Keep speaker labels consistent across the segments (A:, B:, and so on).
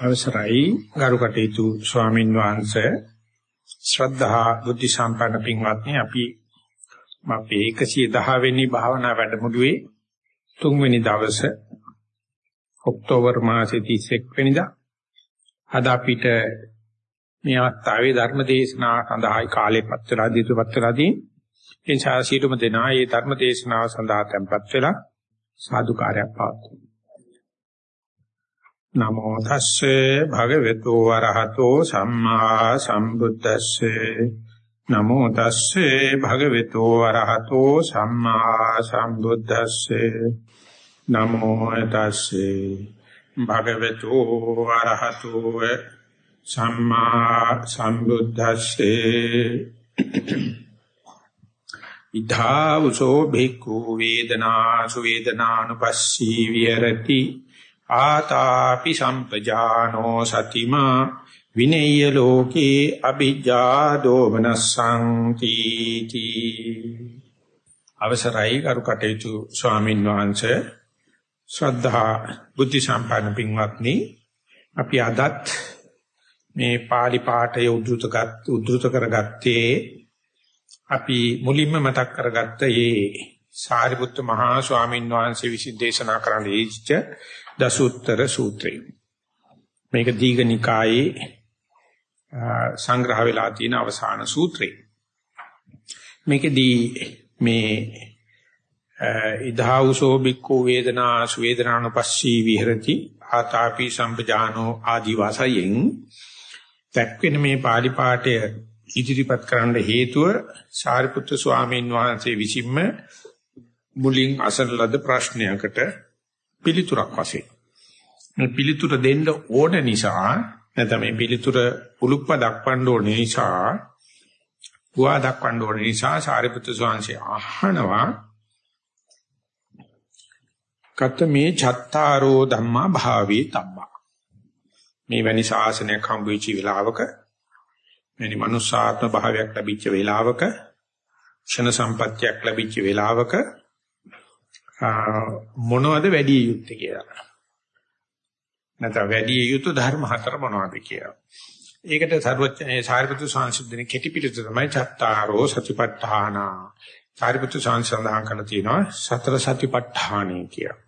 A: අවසරයි ගරු කටයුතු ස්වාමින් වහන්සේ ශ්‍රද්ධා බුද්ධ සම්පන්න පින්වත්නි අපි අපේ 110 වෙනි භාවනා වැඩමුළුවේ තුන්වෙනි දවසේ ඔක්තෝබර් මාසයේ 31 වෙනිදා අද අපිට මේ අවස්ථාවේ ධර්ම දේශනාව සඳහායි කාලෙපත් වෙලා දීපත් වෙලා තියෙන. ඒ නිසා සීලම දෙනා මේ ධර්ම දේශනාව සඳහා tempත් වෙලා සාදුකාරයක් පවතුමු. නමෝ තස්සේ භගවතු වරහතෝ සම්මා සම්බුද්දස්සේ. නමෝ තස්සේ භගවතු වරහතෝ සම්මා සම්බුද්දස්සේ. නමෝ තස්සේ භගවතු වරහතෝ සම්මා සම්බුද්දස්සේ. ඉධාවසෝ භික්ඛු වේදනා සුවේදනානුපස්සී විහෙරති. ආතාපි සම්පජානෝ සතිමා විනේය ලෝකේ අ비ජ්ජා දෝමනස්සං තීති. අවසරයි කරු කටයුතු ස්වාමින් වහන්සේ. ශ්‍රද්ධා බුද්ධ සම්පන්න පින්වත්නි අපි අදත් මේ pāli පාඨය උද්දෘතගත් උද්දෘත කරගත්තේ අපි මුලින්ම මතක් කරගත්ත මේ සාරිපුත්ත මහා ස්වාමීන් වහන්සේ විසින් දේශනා කරන්න දීච්ච දසුත්තර සූත්‍රය. මේක දීඝනිකායේ සංග්‍රහ වෙලා තියෙන අවසාන සූත්‍රය. මේකෙදී මේ ඉදාවුසෝ බික්ඛු වේදනා සුවේදනානුපස්සී විහෙරති ආතාපි සම්පජානෝ ආදි වාසයෙන් දැක්වෙන මේ pāli පාඨය ඉදිරිපත් කරන්න හේතුව සාරිපුත්‍ර ස්වාමීන් වහන්සේ විසින්ම මුලින් අසන ලද ප්‍රශ්නයකට පිළිතුරක් වශයෙන්. මේ පිළිතුර දෙන්න ඕන නිසා නැත්නම් මේ පිළිතුර උලුප්ප දක්වන්න ඕන නිසා පුවා දක්වන්න ඕන නිසා සාරිපුත්‍ර ස්වාමීන් අහනවා කත මේ චත්තාරෝ ධම්මා භාවේ තබ්බා මේ වැනි ශාසනයක් හම්බ වෙච්ච වෙලාවක මෙනි මනුස්සාත්ම භාවයක් ලැබිච්ච වෙලාවක ක්ෂණ සම්පත්තියක් ලැබිච්ච වෙලාවක මොනවද වැඩි යුත්තේ කියලා. නැත්නම් වැඩි යුතු ධර්ම හතර මොනවද කියලා. ඒකට සර්වඥේ සාරිපුත්‍ර සංසුද්ධින කෙටි පිටු තමයි චත්තාරෝ සතිපට්ඨාන. සාරිපුත්‍ර සංසුද්ධින සඳහන් කරලා තියෙනවා සතර සතිපට්ඨානෙ කියලා.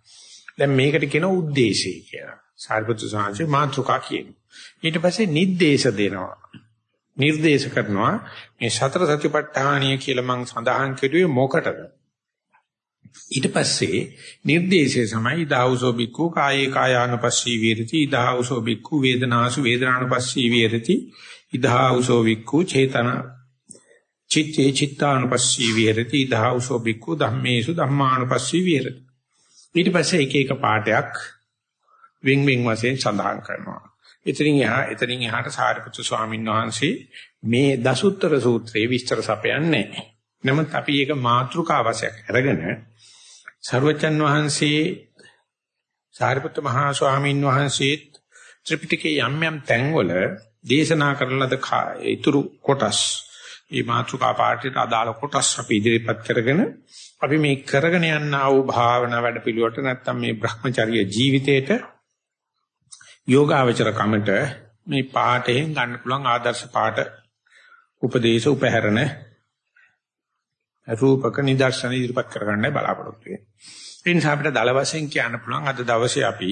A: දැන් මේකට කියන ಉದ್ದೇಶය කියලා. සාරිපුත්‍ර සංසුද්ධින මාතුකා කියන. ඊට පස්සේ නිर्देश දෙනවා. නිर्देश කරනවා මේ සතර සතිපට්ඨානිය කියලා මම සඳහන් කෙරුවේ මොකටද? ඊට පස්සේ නිර්දේශය තමයි දාහුසෝ බික්කු කායේ කායානුපස්සී විරති දාහුසෝ බික්කු වේදනාසු වේදනානුපස්සී විරති ඉදාහුසෝ බික්කු චේතන චිත්තේ චිත්තානුපස්සී විරති දාහුසෝ බික්කු ධම්මේසු ධම්මානුපස්සී විරති ඊට පස්සේ එක එක පාඩයක් වින් වින් වශයෙන් සඳහන් කරනවා එතනින් එහා එතනින් එහාට සාරිපුත්තු ස්වාමීන් වහන්සේ මේ දසුත්තර සූත්‍රයේ විස්තර සපයන්නේ නැහැ. නමුත් අපි ඒක මාතෘකාවසයක් අරගෙන සර්වචන් වහන්සේ සාරිපුත්‍ර මහා ස්වාමීන් වහන්සේ ත්‍රිපිටකයේ යම් යම් තැන්වල දේශනා කරන ලද ඊතුරු කොටස් මේ මාතෘකා පාඨයට අදාළ කොටස් අපි ඉදිරිපත් කරගෙන අපි මේ කරගෙන යන ආ වූ භාවනා වැඩපිළිවෙලට නැත්තම් මේ Brahmacharya ජීවිතේට යෝගාවචර කමට මේ පාඨයෙන් ගන්න පුළුවන් ආදර්ශ පාඨ උපදේශ උපහැරණ රූපක නිදර්ශන ඉදිරිපත් කරගන්නයි බලාපොරොත්තු වෙන්නේ. ඒ නිසා අපිට දල වශයෙන් කියන්න පුළුවන් අද දවසේ අපි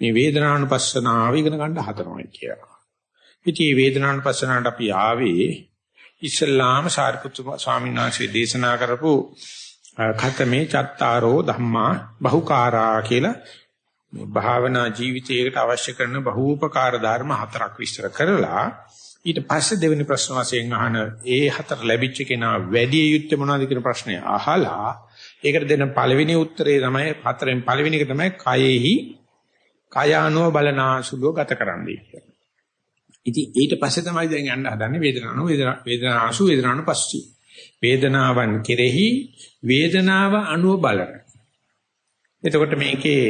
A: මේ වේදනානුපස්සනාව ඉගෙන ගන්න හදනවා කියලා. ඉතින් මේ වේදනානුපස්සනාවට අපි ආවේ ඉස්ලාම සාරිපුත්තු ස්වාමීන් වහන්සේ දේශනා කරපු ඛතමේ චත්තාරෝ ධම්මා බහුකාරා කියලා මේ භාවනා ජීවිතයකට අවශ්‍ය කරන බහූපකාර ධර්ම හතරක් විස්තර කරලා ඊට පස්සේ දෙවෙනි ප්‍රශ්න වශයෙන් අහන ඒ හතර ලැබිච්ච කෙනා වැඩි යුත්තේ මොනවද කියන ප්‍රශ්නය අහලා ඒකට දෙන පළවෙනි උත්තරේ තමයි හතරෙන් පළවෙනි එක තමයි කයෙහි කයානුව බලනාසුලුව ගත කරන්නයි කියන්නේ. ඉතින් ඊට පස්සේ තමයි දැන් යන්න හදන්නේ වේදනානු වේදනාසු වේදනානු පස්සී. වේදනාවන් කෙරෙහි වේදනාව අනුව බලන. එතකොට මේකේ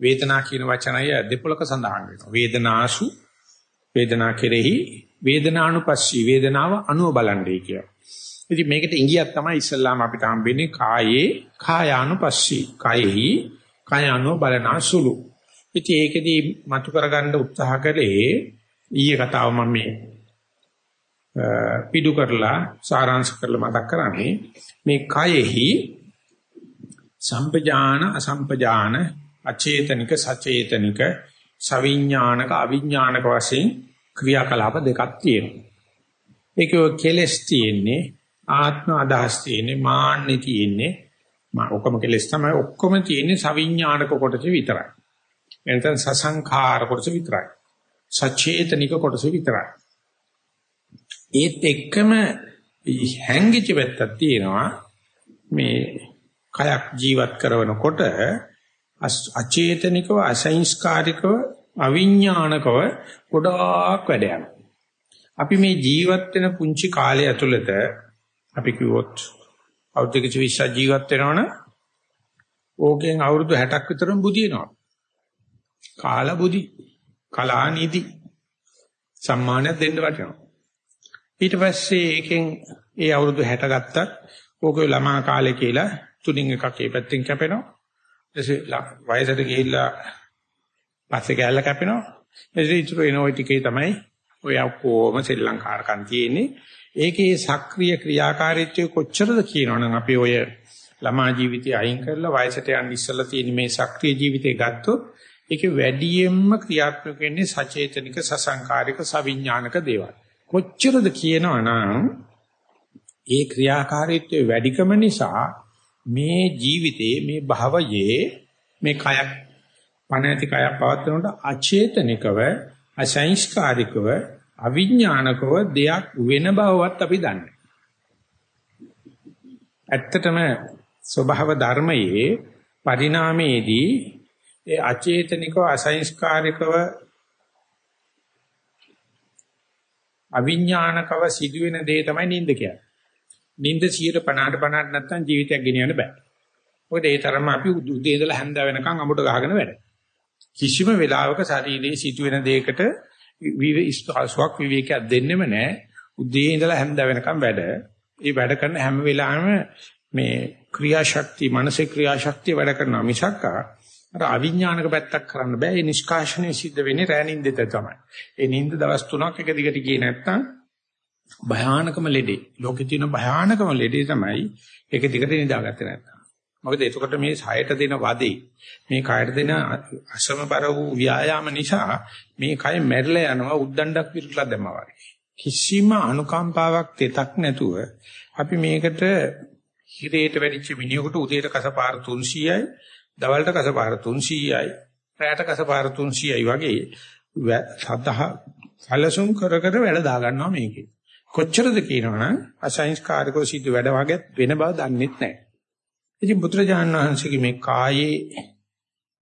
A: වේදනා කියන වචනය දෙපොලක සඳහන් වෙනවා. වේදනාසු වේදනා කෙරෙහි වේදනානුපස්සී වේදනාව අනුව බලන්නේ කියලා. ඉතින් මේකට ඉංගියක් තමයි ඉස්සල්ලාම අපිට හම්බෙන්නේ කායේ කායානුපස්සී. කායෙහි කායානුව බලනාසුලු. ඉතින් ඒකෙදී මතු කරගන්න උත්සාහ කළේ ඊයේ කතාව මම මේ පිටු කරලා සාරාංශ කරලා මතක් කරන්නේ මේ කයෙහි සම්පජාන අසම්පජාන අචේතනික සචේතනික සවිඥානික අවිඥානික වශයෙන් ක්‍රියාකලාප දෙකක් තියෙනවා. ඒක කෙලස් තියෙන්නේ ආත්ම අදහස් තියෙන්නේ මාන්නේ තියෙන්නේ මා ඔක්කොම කෙලස් තමයි ඔක්කොම තියෙන්නේ සවිඥානික කොටස විතරයි. එතන සසංඛාර කොටස විතරයි. සචේතනික කොටස විතරයි. ඒත් එක්කම හැංගිච්ච පැත්තක් තියෙනවා මේ කයක් ජීවත් කරනකොට අචේතනිකව අසංස්කාරිකව අවිඥානිකව ගොඩාක් වැඩ අපි මේ ජීවත් වෙන පුංචි කාලය ඇතුළත අපි කිව්වොත් අවුරුදු 20 ජීවත් වෙනවනම් ඕකෙන් අවුරුදු 60ක් විතරම බුදිනවා. කාල බුදි, කලා නිදි සම්මානයක් දෙන්න වටිනවා. ඊට පස්සේ ඒකෙන් ඒ අවුරුදු 60 ගත්තත් ඕකේ ළමා කාලේ කියලා තුنين එකක් ඒ පැත්තෙන් කැපෙනවා. ඊටසේ වයසට ගිහිල්ලා පස්සේ කැල්ල කැපෙනවා. ඊට ඉතුරු එන ওই ටිකේ තමයි ඔය ඔක්කොම ශ්‍රී ලංකාරකම් තියෙන්නේ. ඒකේ සක්‍රීය ක්‍රියාකාරීත්වය කොච්චරද කියනවනම් අපි ඔය ළමා ජීවිතය අයින් කරලා වයසට යන්න ඉස්සලා තියෙන මේ සක්‍රීය ජීවිතය ගත්තොත් ඒකේ වැඩියෙන්ම ක්‍රියාත්මක වෙන්නේ සචේතනික සසංකාරික සවිඥානික දේවල්. කොච්චරද කියනවනම් ඒ ක්‍රියාකාරීත්වය වැඩිකම නිසා මේ ජීවිතේ මේ භවයේ මේ කයක් පණ ඇති කයක් පවත්වනකොට අචේතනිකව අසංස්කාරිකව අවිඥානිකව දෙයක් වෙන බවවත් අපි දන්නේ. ඇත්තටම ස්වභාව ධර්මයේ පරිණාමයේදී ඒ අචේතනිකව අසංස්කාරිකව අවිඥානිකව සිදුවෙන දේ තමයි නිින්ද කියන්නේ. නිින්ද 150ට 50ට නැත්තම් ජීවිතයක් ගෙනියන්න බෑ. මොකද ඒ තරම අපි උදේ ඉඳලා හැන්ද වෙනකන් අමුඩ ගහගෙන වැඩ. කිසිම වෙලාවක ශරීරයේ සිදුවෙන දෙයකට විවිස්වාසයක් විවේකයක් දෙන්නෙම නැහැ. උදේ ඉඳලා හැන්ද වෙනකන් වැඩ. ඒ වැඩ කරන හැම වෙලාවෙම මේ ක්‍රියාශක්තිය, මානසික ක්‍රියාශක්තිය වැඩ කරනවා මිසක් අර අවිඥානික පැත්තක් කරන්න බෑ. ඒ නිෂ්කාශනය සිද්ධ වෙන්නේ රෑ නින්දෙත තමයි. ඒ නින්ද දවස් 3ක් එක දිගට ගියේ නැත්තම් භයානකම ලෙඩේ. ලෝකේ තියෙන භයානකම ලෙඩේ තමයි ඒක දිගට නිදාගත්තේ නැත්තම්. මොකද එතකොට මේ සයයට දෙන වදේ මේ කයට දෙන අසමබර වූ ව්‍යායාම නිසා මේ කය මැරිලා යනවා උද්දණ්ඩක් විරුලා දැම්මා වගේ. කිසිම අනුකම්පාවක් තෙතක් නැතුව අපි මේකට හිරේට වැඩිච්ච මිනිහෙකුට උදේට කසපාර 300යි දවල්ට කසපාර 300යි රැයට කසපාර 300යි වගේ සතහ සැලසුම් කර කර වැඩ දා ගන්නවා මේකේ. කොච්චරද කියනවනම් අසංස්කාරකව සිද්ධ වැඩ වගේ වෙන බව දන්නෙත් නැහැ. ඉතින් බුදුරජාණන් වහන්සේගේ මේ කායේ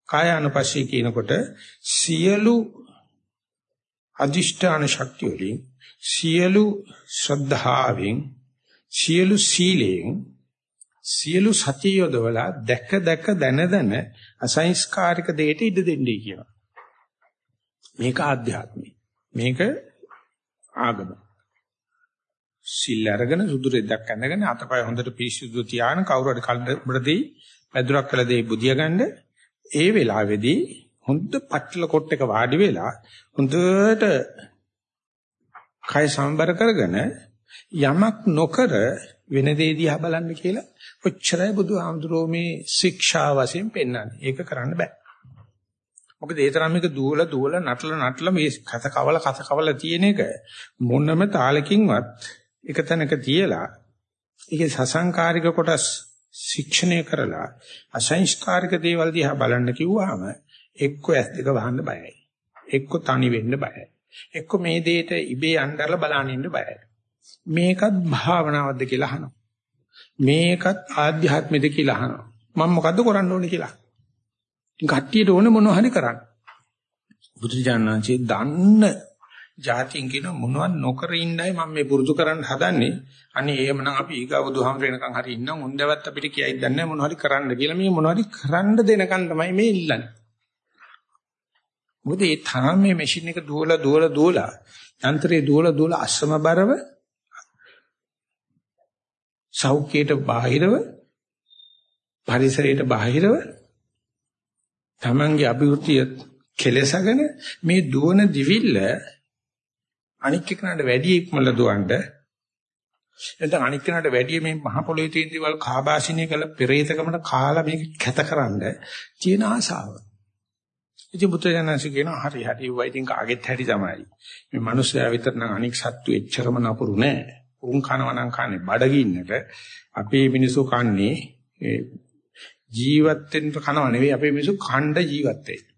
A: කාය අනුපස්සී කියනකොට සියලු අදිෂ්ඨාන ශක්තිය වලින් සියලු ශ්‍රද්ධාවෙන් සියලු සීලයෙන් සියලු සතිය යොදවලා දැක දැක දන දන අසංස්කාරික දෙයට ඉඩ දෙන්නේ කියනවා. මේක ආධ්‍යාත්මයි. මේක ආගම. සිල් අරගෙන සුදු රෙද්දක් ඇඳගෙන අතපය හොඳට පිරිසිදු තියාන කවුරු හරි කල්බරදී පැදුරක් කළ දෙයි බුදිය ගන්න ඒ වෙලාවේදී හොඳ පටල කොට එක වාඩි වෙලා හොඳට කය සම්බර කරගෙන යමක් නොකර වෙන දේ දිහා බලන්න කියලා ඔච්චරයි බුදුහාමුදුරෝ මේ ශික්ෂා වශයෙන් පෙන්වන්නේ. ඒක කරන්න බෑ. මොකද ඒ තරම් මේක දුවල දුවල නටල නටල මේ කත කවල කත කවල තියෙන එක මොනම තාලකින්වත් එක තැනක තියලා ඒකේ සසංකාරික කොටස් ශික්ෂණය කරලා අසංස්කාරික දේවල් දිහා බලන්න කිව්වහම එක්ක ඇස් දෙක වහන්න බයයි. එක්ක තනි වෙන්න බයයි. එක්ක මේ දෙයට ඉබේ යන්නදලා බලන්න ඉන්න බයයි. මේකත් භාවනාවක්ද කියලා අහනවා. මේකත් ආධ්‍යාත්මෙද කියලා අහනවා. මම මොකද්ද කරන්න ඕනේ කියලා. කට්ටියට ඕනේ මොනවා හරි කරන්න. බුදුජානනාංශේ දන්න જાතියින් කියන මොනවත් නොකර ඉන්නයි මම මේ පුරුදු කරන්න හදන්නේ. අනේ එහෙමනම් අපි ඊගා බුදුහාමර වෙනකන් හරි ඉන්නම්. උන්දවත් අපිට කියයිද නැහැ මොනවා හරි කරන්න කියලා. මේ මොනවා හරි කරන්න දෙනකන් තමයි මේ ඉල්ලන්නේ. මොකද ඒ තරම් මේ මැෂින් එක දුවලා දුවලා දුවලා යන්ත්‍රයේ දුවලා දුවලා අසමබරව සෞඛ්‍යයට බාහිරව පරිසරයට බාහිරව තමන්ගේ අභිවෘද්ධිය කෙලසගෙන මේ දුවන දිවිල්ල අනික් එකනට වැඩි ඉක්මල දුවන්න එතන අනික් කෙනාට වැඩි මේ මහ පොළොවේ තියෙන දේවල් කාබාසිනිය කළ පෙරේතකමට කාලා මේක කැතකරනද තියෙන ආසාව. ඉතින් බුදුරජාණන්සේ කියනවා හරි හරි වයි ඉතින් කාගෙත් හැටි තමයි. මේ මිනිස්සයා විතර නම් අනික් සත්තු එච්චරම නපුරු නෑ. උන් කනවා නම් කන්නේ බඩගින්නට අපේ මිනිස්සු කන්නේ ජීවත් වෙන්න කනව නෙවෙයි අපේ මිනිස්සු ඛණ්ඩ ජීවත් වෙන්නේ.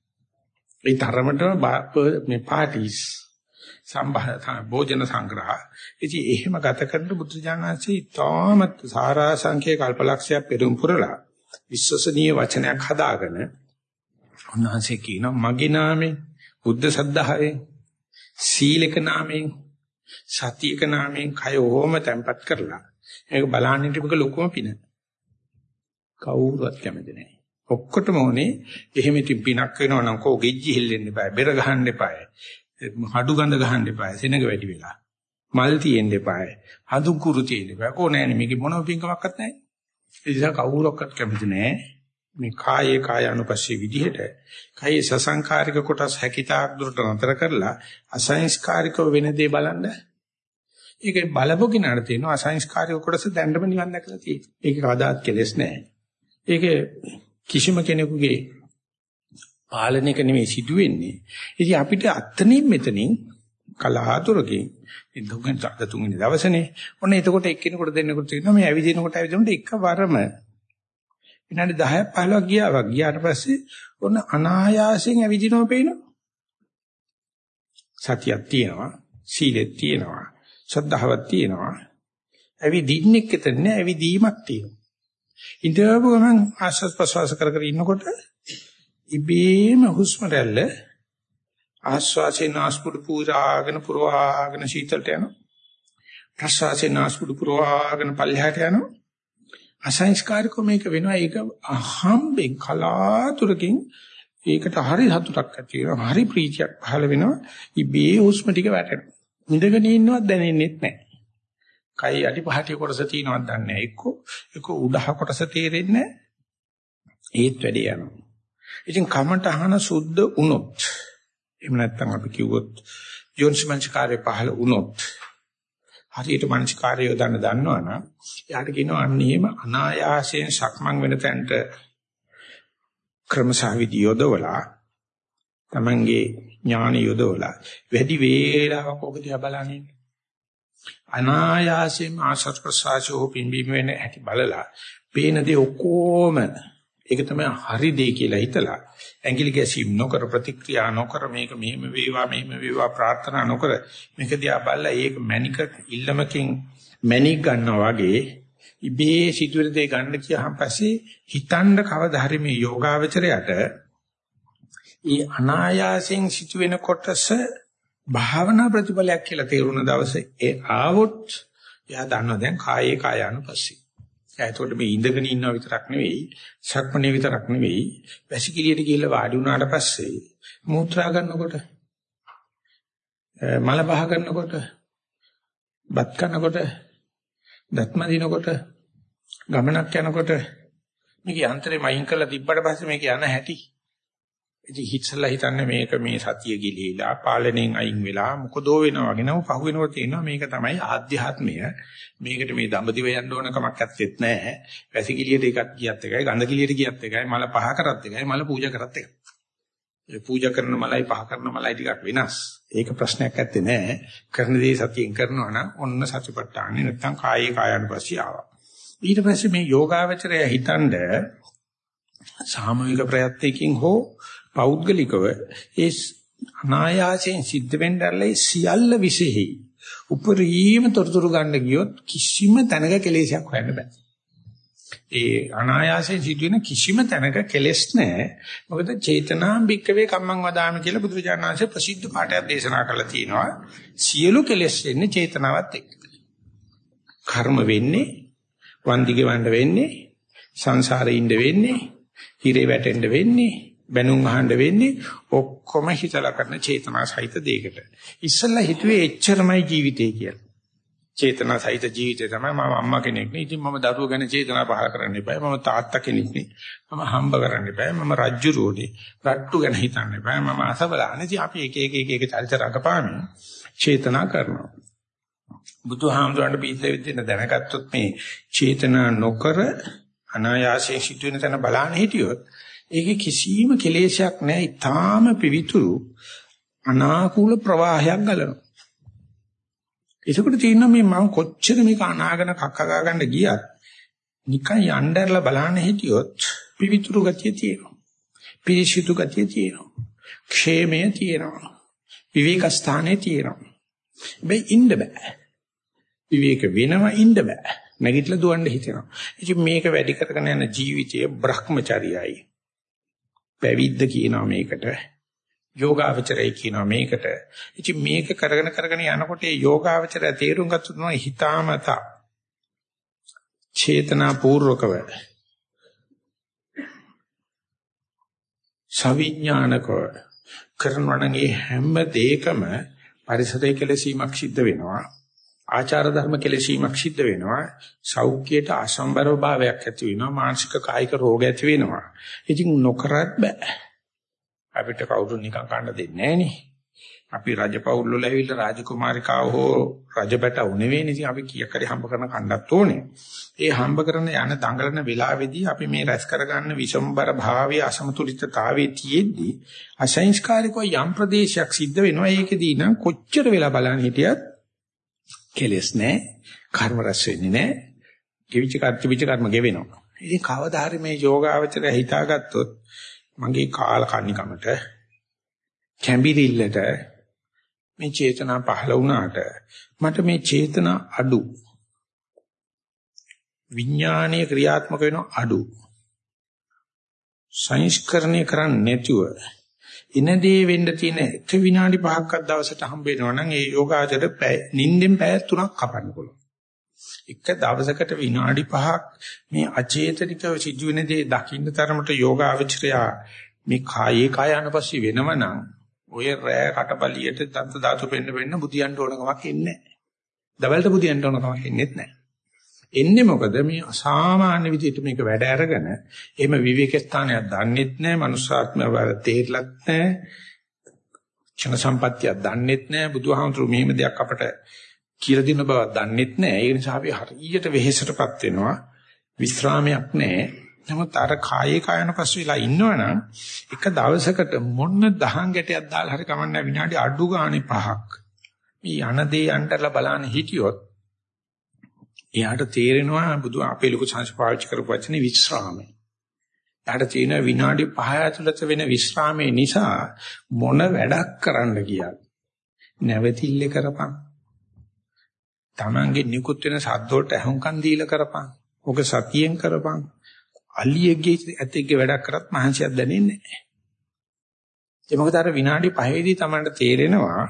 A: ඒ තරමටම මේ පාටිස් සම්භාත භෝජන සංග්‍රහ. ඉතින් එහෙම ගත කරන බුදුජානනාංශී තාමත් සාරා සංඛ්‍යා කල්පලක්ෂයක් පෙරම් පුරලා විශ්වසනීය වචනයක් හදාගෙන උන්වහන්සේ කියනවා මගේ නාමයෙන් බුද්ධ සද්ධාවෙන් සීලක නාමයෙන් සතියක නාමයෙන් කය ඕම තැම්පත් කරලා ඒක බලන්නේ තිබක ලොකුම පින. කවුරුවත් කැමති නැහැ. ඔක්කොටම ඕනේ එහෙම ඉතින් පිනක් වෙනවා නම් කෝ ගෙජ්ජි හෙල්ලෙන්න එපා. බෙර ගහන්න එපා. හඩු ගඳ ගහන්න එපා. සෙනඟ වැඩි වෙලා. මල් තියෙන්න එපා. හඳු කුරු තියෙන්න එපා. කෝ නෑනේ මේකේ මොනම පින්කමක්වත් නැහැ. ඒ නිසා කවුරක්වත් කැමති නැහැ. මේ කායේ කාය අනුපස්සී විදිහට කායේ සසංකාරික කොටස් හැකිතාක් දුරට නතර කරලා අසංස්කාරිකව වෙන දේ බලන්න ඒකේ බලපු කිනාට තියෙනවා අසංස්කාරික කොටස දැන්නම නිවන් දැකලා තියෙනවා. ඒක කවදාත් කෙලස් නැහැ. ඒක කිසිම කෙනෙකුගේ පාලනයක නෙමෙයි සිදුවෙන්නේ. ඉතින් අපිට අත්තනින් මෙතනින් කලහතුරකින් ඉදුගෙන් තද තුන්වෙනි දවසනේ ඔන්න එතකොට එක්කිනෙකුට දෙන්නෙකුට තියෙනවා මේ ඇවිදිනකොට ඇවිදිනකොට එකවරම විනාඩි 10ක් 15ක් ගියා ගියාට පස්සේ ඔන්න අනායාසයෙන් ඇවිදිනවා පේනවා. සතියක් තියෙනවා, සීලෙත් තියෙනවා, ශ්‍රද්ධාවක් තියෙනවා. ඇවිදින්නෙක් එතන නෑ ඇවිදීමක් තියෙනවා. ඉඳපු ගමන් ආශ්වාස ප්‍රශ්වාස කර කර ඉන්නකොට ඉබේම හුස්ම රැල්ල ආශ්වාසේ නාස්පුඩු පුරාගෙන පුරවාගෙන සීතලට යනවා. ප්‍රශ්වාසේ නාස්පුඩු පුරවාගෙන පල්ලෙහාට යනවා. අසංස්කාරිකව මේක වෙනවා. ඒක අහම්බෙන් කලාතුරකින් ඒකට හරි සතුටක් ඇති වෙනවා. හරි ප්‍රීතියක් පහළ වෙනවා. ඉබේ හුස්ම ටික වැටෙනවා. ඉඳගෙන ඉන්නවත් දැනෙන්නේ නැහැ. කයි අඩි පහට කොටස තියෙනවද දන්නේ නැහැ. එක්ක එක්ක උඩහ කොටස තේරෙන්නේ ඒත් වැඩි යනවා. ඉතින් කමට අහන සුද්ධ වුණොත් එහෙම නැත්නම් අපි කිව්වොත් යෝනිසමංචකාරය පහළ වුණොත් හරියට මනස්කාරය යොදන්න දන්නවනම් එයාට කියනවා අන්න එහෙම අනායාසයෙන් සක්මන් වෙන තැනට ක්‍රමසහවිදි යොදවලා තමන්ගේ ඥාන යොදවලා වැඩි වේලාවක් ඔබ දිහා බලන්නේ අනායාසයෙන් ආශ්‍රත් ප්‍රසආසෝ පිම්බීම වෙන හැටි බලලා පේන දේ ඔක්කොම ඒක තමයි හරි දේ කියලා හිතලා ඇඟිලි ගැසීම් නොකර ප්‍රතික්‍රියා නොකර මේක මෙහෙම වේවා මෙහෙම වේවා ප්‍රාර්ථනා නොකර මේක දිහා බලලා ඒක මැනික ඉල්ලමකින් මැනික් ගන්නවා වගේ ඉබේ සිදුවෙන දේ ගන්න කියහම පස්සේ හිතන්න කවදා හරි මේ යෝගාවචරයට ඒ අනායාසයෙන් සිදුවෙන කොටස භාවනා ප්‍රතිඵලයක් කියලා තේරුණ දවසේ ඒ ආවොත් එයා දන්නවා දැන් කායේ කායानुපස්සී. එයා එතකොට මේ ඉඳගෙන ඉන්නවා විතරක් නෙවෙයි, සක්මණේ විතරක් නෙවෙයි, වැසිකිළියට ගිහිල්ලා වාඩි වුණාට පස්සේ මූත්‍රා කරනකොට මල බහ කරනකොට බත් කනකොට දත්ම දිනකොට ගමනක් යනකොට මේක යන්ත්‍රේ මයින් කරලා තිබ්බට පස්සේ මේක යන හැටි ඉතින් හිතසලා හිතන්නේ මේක මේ සතිය ගිලිහිලා පාලනයෙන් අයින් වෙලා මොකදෝ වෙනවා වගේ. නම පහු වෙනකොට තේනවා මේක තමයි ආධ්‍යාත්මය. මේකට මේ දඹදිව යන්න ඕන කමක් ඇත්තෙත් නැහැ. වැසිකිළියට එකක් ගියත් එකයි ගඳ කිළියට ගියත් එකයි මල පහ කරත් එකයි මල පූජා කරත් එකයි. ඒ පූජා කරන මලයි පහ කරන මලයි ටිකක් වෙනස්. ඒක ප්‍රශ්නයක් ඇත්තේ නැහැ. කරන දේ සතියෙන් කරනවා නම් ඔන්න සතිපට්ඨානෙ නැත්තම් කායේ කායानुපස්සී ආවා. ඊට පස්සේ මේ යෝගාවචරය හිතනද සාමූහික ප්‍රයත්නයකින් හෝ පෞද්ගලිකව ඒ අනායාසයෙන් සිද්ධ වෙන්නදල්ලා සියල්ල විසෙහි උපරිම තොරතුරු ගන්න ගියොත් කිසිම තැනක කෙලෙසයක් හොයන්න බෑ. ඒ අනායාසයෙන් සිදුවෙන කිසිම තැනක කෙලෙස් නැහැ. මොකද චේතනාම් භික්කවේ කම්මං වදාමි කියලා බුදුරජාණන් වහන්සේ ප්‍රසිද්ධ පාඩයක් දේශනා කරලා තියෙනවා. සියලු කෙලෙස් එන්නේ චේතනාවත් එක්ක. කර්ම වෙන්නේ, වන්දිගේ වණ්ඩ වෙන්නේ, සංසාරේ ඉඳ වෙන්නේ, හිරේ වැටෙන්න වෙන්නේ, බැනුම් අහන්න වෙන්නේ ඔක්කොම හිතලා කරන චේතනා සහිත දෙයකට. ඉස්සල්ලා හිතුවේ එච්චරමයි ජීවිතේ කියලා. චේතනා සහිත ජීවිතය තමයි මම අම්මා කෙනෙක් නේ. ඉතින් මම දරුවෝ ගැන චේතනා පහල කරන්න එපා. මම තාත්තා කෙනෙක් නේ. මම හම්බ කරන්න එපා. මම රජ්ජුරුවනේ. රට්ටු ගැන හිතන්න එපා. මම අසබලානේ. ඉතින් අපි එක එක එක එක චරිත රඟපාමින් චේතනා කරනවා. බුදුහාමුදුරන්ට පිළිදෙ විදින දැනගත්තොත් මේ චේතනා නොකර අනායාසයෙන් සිදුවෙන තැන බලන්න හිටියොත් ඒකේ කිසිම කෙලෙසයක් නැහැ. ඊටාම පිවිතුරු අනාකූල ප්‍රවාහයක් ගලනවා. ඒකට තියෙනවා මේ මම කොච්චර මේක අනාගෙන කක්කගා ගන්න ගියත් නිකන් යnderලා බලන්න හිටියොත් පිවිතුරු ගතිය තියෙනවා. පිරිසිදු ගතිය තියෙනවා. ക്ഷേමය තියෙනවා. විවේක ස්ථානයේ තියෙනවා. හැබැයි ඉන්න බෑ. විවේක වෙනවා ඉන්න බෑ. නැගිටලා දුවන්න හිතෙනවා. ඉතින් මේක වැඩි කරගෙන යන ජීවිතය Brahmacharyaයි. පැවිද්ද කියනවා මේකට. යෝගාවචරය කියනවා මේකට. ඉතින් මේක කරගෙන කරගෙන යනකොට ඒ යෝගාවචරය තේරුම් ගත්තොත් හිතාමතා චේතනා පූර්වකව සවිඥානිකව කරනවා නම් ඒ හැම දෙයකම පරිසරයේ කෙලසීමක් සිද්ධ වෙනවා. ආචාර ධර්ම කෙලසීමක් සිද්ධ වෙනවා. සෞඛ්‍යයට අසම්බරව භාවයක් ඇති වෙනවා. මානසික කායික රෝග ඇති වෙනවා. ඉතින් නොකරත් බෑ. අපිට කවුරු නිකන් කන්න දෙන්නේ නෑනේ. අපි රජපෞල් වල ඇවිල්ලා රාජකුමාරිකාව හෝ රජබැටව නෙවෙයිනේ. ඉතින් අපි කීයක් හරි හම්බ කරන කණ්ඩත් ඕනේ. ඒ හම්බ කරන යන දඟලන වෙලාවේදී අපි මේ රැස් කරගන්න විසම්බර භාවයේ අසමතුලිතතාවයේ තියෙද්දි අසංස්කාරිකව යම් ප්‍රදේශයක් සිද්ධ වෙනවා. ඒකෙදී නම් කොච්චර වෙලා බලන්න හිටියත් කෙලස් නැහැ. කර්ම රැස් වෙන්නේ නැහැ. කිවිච කර්තිවිච කර්ම ගෙවෙනවා. ඉතින් කවදා හරි මේ යෝගාවචරය හිතාගත්තොත් මගේ කාල කන්නිකමට කැඹිරිල්ලට මේ චේතනා පහළ වුණාට මට මේ චේතනා අඩු විඥානීය ක්‍රියාත්මක වෙන අඩු සංස්කරණය කරන්නේ නැතුව ඉනදී වෙන්න තියෙන එක විනාඩි 5ක්වත් දවසට හම්බ වෙනවා නම් ඒ යෝගාචර නිින්දෙන් පැය 3ක් කපන්න පුළුවන්. එක දවසකට විනාඩි 5ක් මේ අචේතනිකව සිදුවෙන දේ දකින්න තරමට යෝගාචරයා මේ කායේ කාය අනපස්සි වෙනවනම් ඔය රෑ කටබලියට දන්ත ධාතු පෙන්න පෙන්න බුදියන්ට ඕන කමක් එන්නේ නැහැ. දවල්ට බුදියන්ට ඕන කමක් එන්නේත් නැහැ. එන්නේ මොකද මේ අසාමාන්‍ය විදිහට මේක වැඩ අරගෙන එහෙම විවේක ස්ථානයක් දන්නෙත් නැහැ, මනුස්සාත්මය වල තේරලත් නැහැ. චන සම්පත්තියක් දන්නෙත් නැහැ. බුදුහාමුදුරු මෙහෙම දෙයක් අපට කියලා දෙන බව දන්නෙත් නැහැ. ඒ නිසා අපි හරියට වෙහෙසටපත් වෙනවා. විස්රාමයක් නැහැ. නමුත් අර කායේ කායන පස්සෙලා ඉන්නවනම් එක දවසකට මොන්න දහං ගැටයක් දාලා හරි කමන්නේ විනාඩි අඩු ගානේ පහක් මේ යන දේ යන්නලා බලන්න හිටියොත් එයාට තේරෙනවා බුදු අපේ ලොකු සංස් පාවිච්චි කරපු වචනේ විස්රාමය. එයාට තියෙන විනාඩි 5 ඇතුළත වෙන විස්රාමයේ නිසා මොන වැඩක් කරන්න කියත් නැවතිල්ල කරපන්. Tamange නිකුත් වෙන සද්ද වලට අහුම්කම් දීලා කරපන්. ඔක සතියෙන් කරපන්. අලියෙක්ගේ ඇතෙක්ගේ වැඩක් කරත් මහන්සියක් දැනෙන්නේ නැහැ. ඒ මොකද අර විනාඩි 5ේදී තමයි තේරෙනවා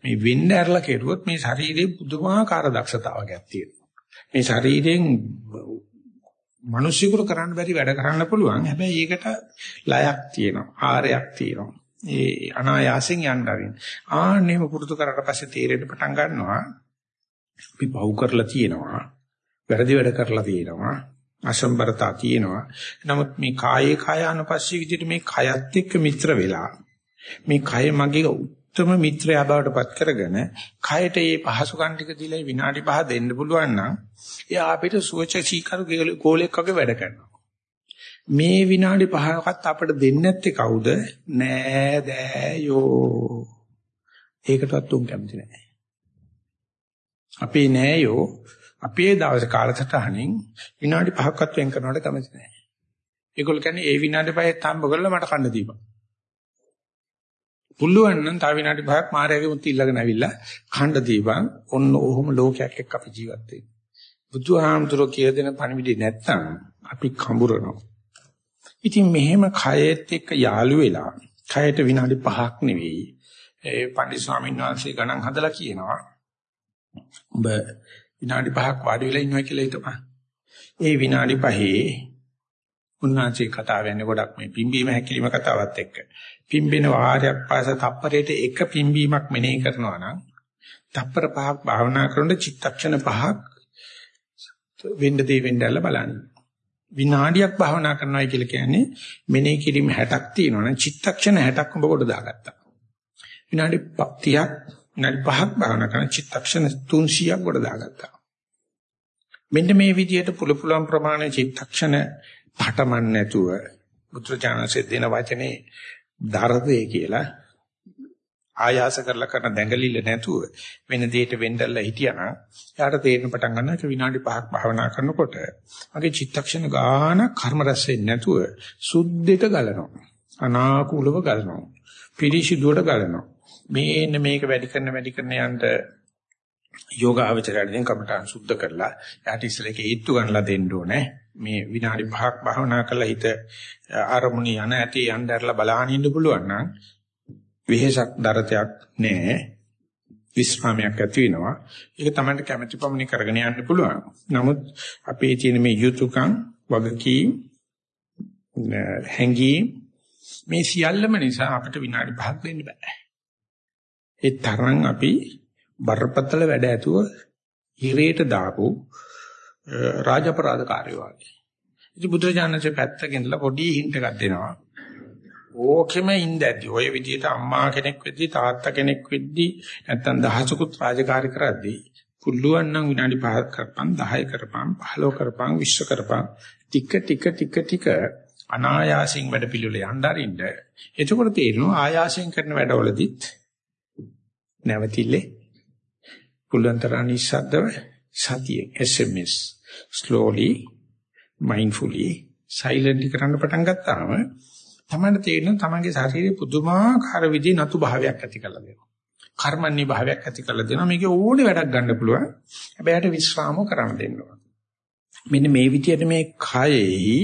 A: මේ වෙන්න ඇරලා කෙරුවොත් මේ ශරීරයේ පුදුමාකාර දක්ෂතාවයක් තියෙනවා. මේ ශරීරයෙන් මිනිස්සුන්ට කරන්න බැරි වැඩ කරන්න පුළුවන්. හැබැයි ඒකට ලයක් තියෙනවා. ආරයක් තියෙනවා. ඒ අනායාසෙන් යන්න ආරින්. ආන්නේම පුරුදු කරලා පස්සේ තීරෙන්න පටන් ගන්නවා. අපි පව් කරලා තියෙනවා. වැරදි වැඩ කරලා තියෙනවා. අසම්බරතා තියෙනවා. නමුත් මේ කායේ කාය අනුපස්සී විදිහට මේ කයත් එක්ක මිත්‍ර වෙලා මේ කය මගේ උත්තම මිත්‍රයා බවට පත් කරගෙන කයට මේ පහසුකම් ටික දීලා විනාඩි 5 දෙන්න පුළුවන් නම් එයා අපිට සුවච සීකරු ගෝලයක් වගේ වැඩ කරනවා. මේ විනාඩි 5කත් අපිට දෙන්නේ නැත්තේ කවුද? නෑ දෑයෝ. ඒකටවත් උන් කැමති නෑ. අපේ නෑයෝ අපේ දවසේ කාලසටහනින් විනාඩි 5ක්වත් වෙන් කරනවට කැමති නැහැ. ඒගොල්ලෝ කියන්නේ ඒ විනාඩි 5ත් හම්බ කරලා මට කන්න දීපන්. පුළුවන් නම් තව විනාඩි 5ක් මාර්යාගේ මුත් ඉල්ලගෙන ඇවිල්ලා කන්න දීපන්. ඔන්න ඔහොම ලෝකයක් එක්ක අපි ජීවත් වෙන්නේ. බුදුහාමුදුරුවෝ කිය දෙන පණිවිඩය නැත්තම් අපි කඹරනවා. ඉතින් මෙහෙම කයෙත් එක්ක යාළු වෙලා කයට විනාඩි 5ක් නෙවෙයි. ඒ පණ්ඩිත ස්වාමීන් වහන්සේ ගණන් හදලා කියනවා. ඔබ විනාඩි 5ක් වාඩි වෙලා ඉන්නවා කියලා හිතපන්. ඒ විනාඩි 5 උන්වහන්සේ කතා වෙන්නේ ගොඩක් මේ පිම්බීම හැකිලිම කතාවත් එක්ක. පිම්බෙන වාරයක් පාස තප්පරයට එක පිම්බීමක් මෙනෙහි කරනවා නම් තප්පර පහක් භාවනා කරනකොට චිත්තක්ෂණ පහක් වෙන්න දේ වෙන්නදලා බලන්න. විනාඩියක් භාවනා කරනවා කියලා කියන්නේ මෙනෙහි කිරීම 60ක් තියෙනවනේ චිත්තක්ෂණ 60ක් ඔබ කොට දාගත්තා. විනාඩි 30ක් විනාඩි 5ක් භාවනා කරන චිත්තක්ෂණ 300ක් කොට දාගත්තා. මෙන්න මේ විදිහට පුල පුලම් ප්‍රමාණය චිත්තක්ෂණ පටමන් නැතුව බුද්ධචානන්සේ දෙන වචනේ දරදේ කියලා ආයාස කරලා කරන දැඟලිල්ල නැතුව වෙන දෙයකට වෙන්නදලා හිටියානම් එයාට තේරෙන පටන් ගන්නවා ඒක විනාඩි 5ක් භාවනා කරනකොට මගේ චිත්තක්ෂණ ගාන කර්ම රැස් වෙන්නේ නැතුව සුද්ධෙට ගලනවා. අනාකූලව ගලනවා. පිරිසිදුවට ගලනවා. මේන්න මේක වැඩි කරන වැඩි කරන යන්න යෝගාවචරයෙන් කමටහන් සුද්ධ කරලා යාට ඉස්සරහට හේතු ගන්නලා දෙන්න ඕනේ මේ විනාඩි 5ක් භාවනා කරලා හිත ආරමුණි යන ඇටි යන්න ඇරලා බලහන් ඉන්න පුළුවන් නම් වෙහෙසක් දරතයක් නැහැ. විස්රාමයක් ඇති වෙනවා. ඒක තමයි කැමැති පමණි කරගෙන යන්න පුළුවන්. නමුත් අපේ තියෙන මේ යුතුයකම් වගකීම් හැංගීම් මේ සියල්ලම නිසා අපිට විනාඩි 5ක් දෙන්න බෑ. ඒ තරම් අපි බරපතල වැඩ ඇතුව හිරේට දාපු රාජපරාධකාරයෝ වගේ. ඉතින් බුදුරජාණන්සේ පැත්තකින් ඉඳලා පොඩි හින්ට් එකක් දෙනවා. ඕකෙම ඉඳද්දි ඔය විදිහට අම්මා කෙනෙක් වෙද්දි තාත්තා කෙනෙක් වෙද්දි නැත්තම් දහසකුත් රාජකාරී කරද්දී පුළුවන් නම් විනාඩි 5ක් කරපන් 10 කරපන් 15 කරපන් 20 කරපන් ටික ටික ටික ටික අනායාසින් වැඩ පිළිවෙල යන්න අරින්න එතකොට තේරෙනවා ආයාසයෙන් කරන වැඩවලදීත් නැවතිල්ලේ පුළුවන් තරම් නිස්සද්දව සතියෙන් SMS slowly mindfully silently කරන්න පටන් ගත්තාම තමයි තේරෙන තමන්ගේ ශරීරයේ පුදුමාකාර විදිහේ නතු භාවයක් ඇති කරලා දෙනවා. කර්මන්නේ භාවයක් ඇති කරලා දෙනවා. මේකේ ඕනේ වැඩක් ගන්න පුළුවන්. හැබැයි විශ්‍රාම කරන්න දෙන්න ඕන. මෙන්න මේ විදිහට මේ කයෙහි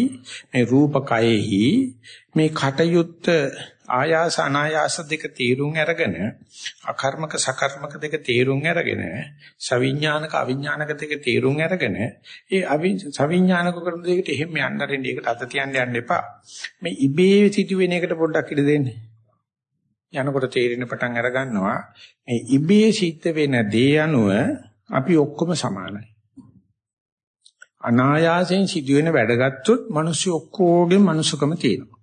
A: මේ රූප කයෙහි මේ කටයුත්ත ආයාස අනායාස දෙක තීරුම් අරගෙන අකර්මක සකර්මක දෙක තීරුම් අරගෙන සවිඥානික අවිඥානික දෙක තීරුම් අරගෙන ඒ සවිඥානික කරන දෙයකට එහෙම යන්න අරින්න ඒකට අත තියන්න යන්න එපා. මේ ඉබේ සිදුවෙන එකට පොඩ්ඩක් ඉඩ දෙන්න. යනකොට තේරෙන පටන් අර ගන්නවා මේ ඉබේ සිද්ධ වෙන දේ අනුව අපි ඔක්කොම සමානයි. අනායාසයෙන් සිදුවෙන වැඩ ගත්තොත් මිනිස්සු ඔක්කොගේම මනුස්සකම තියෙනවා.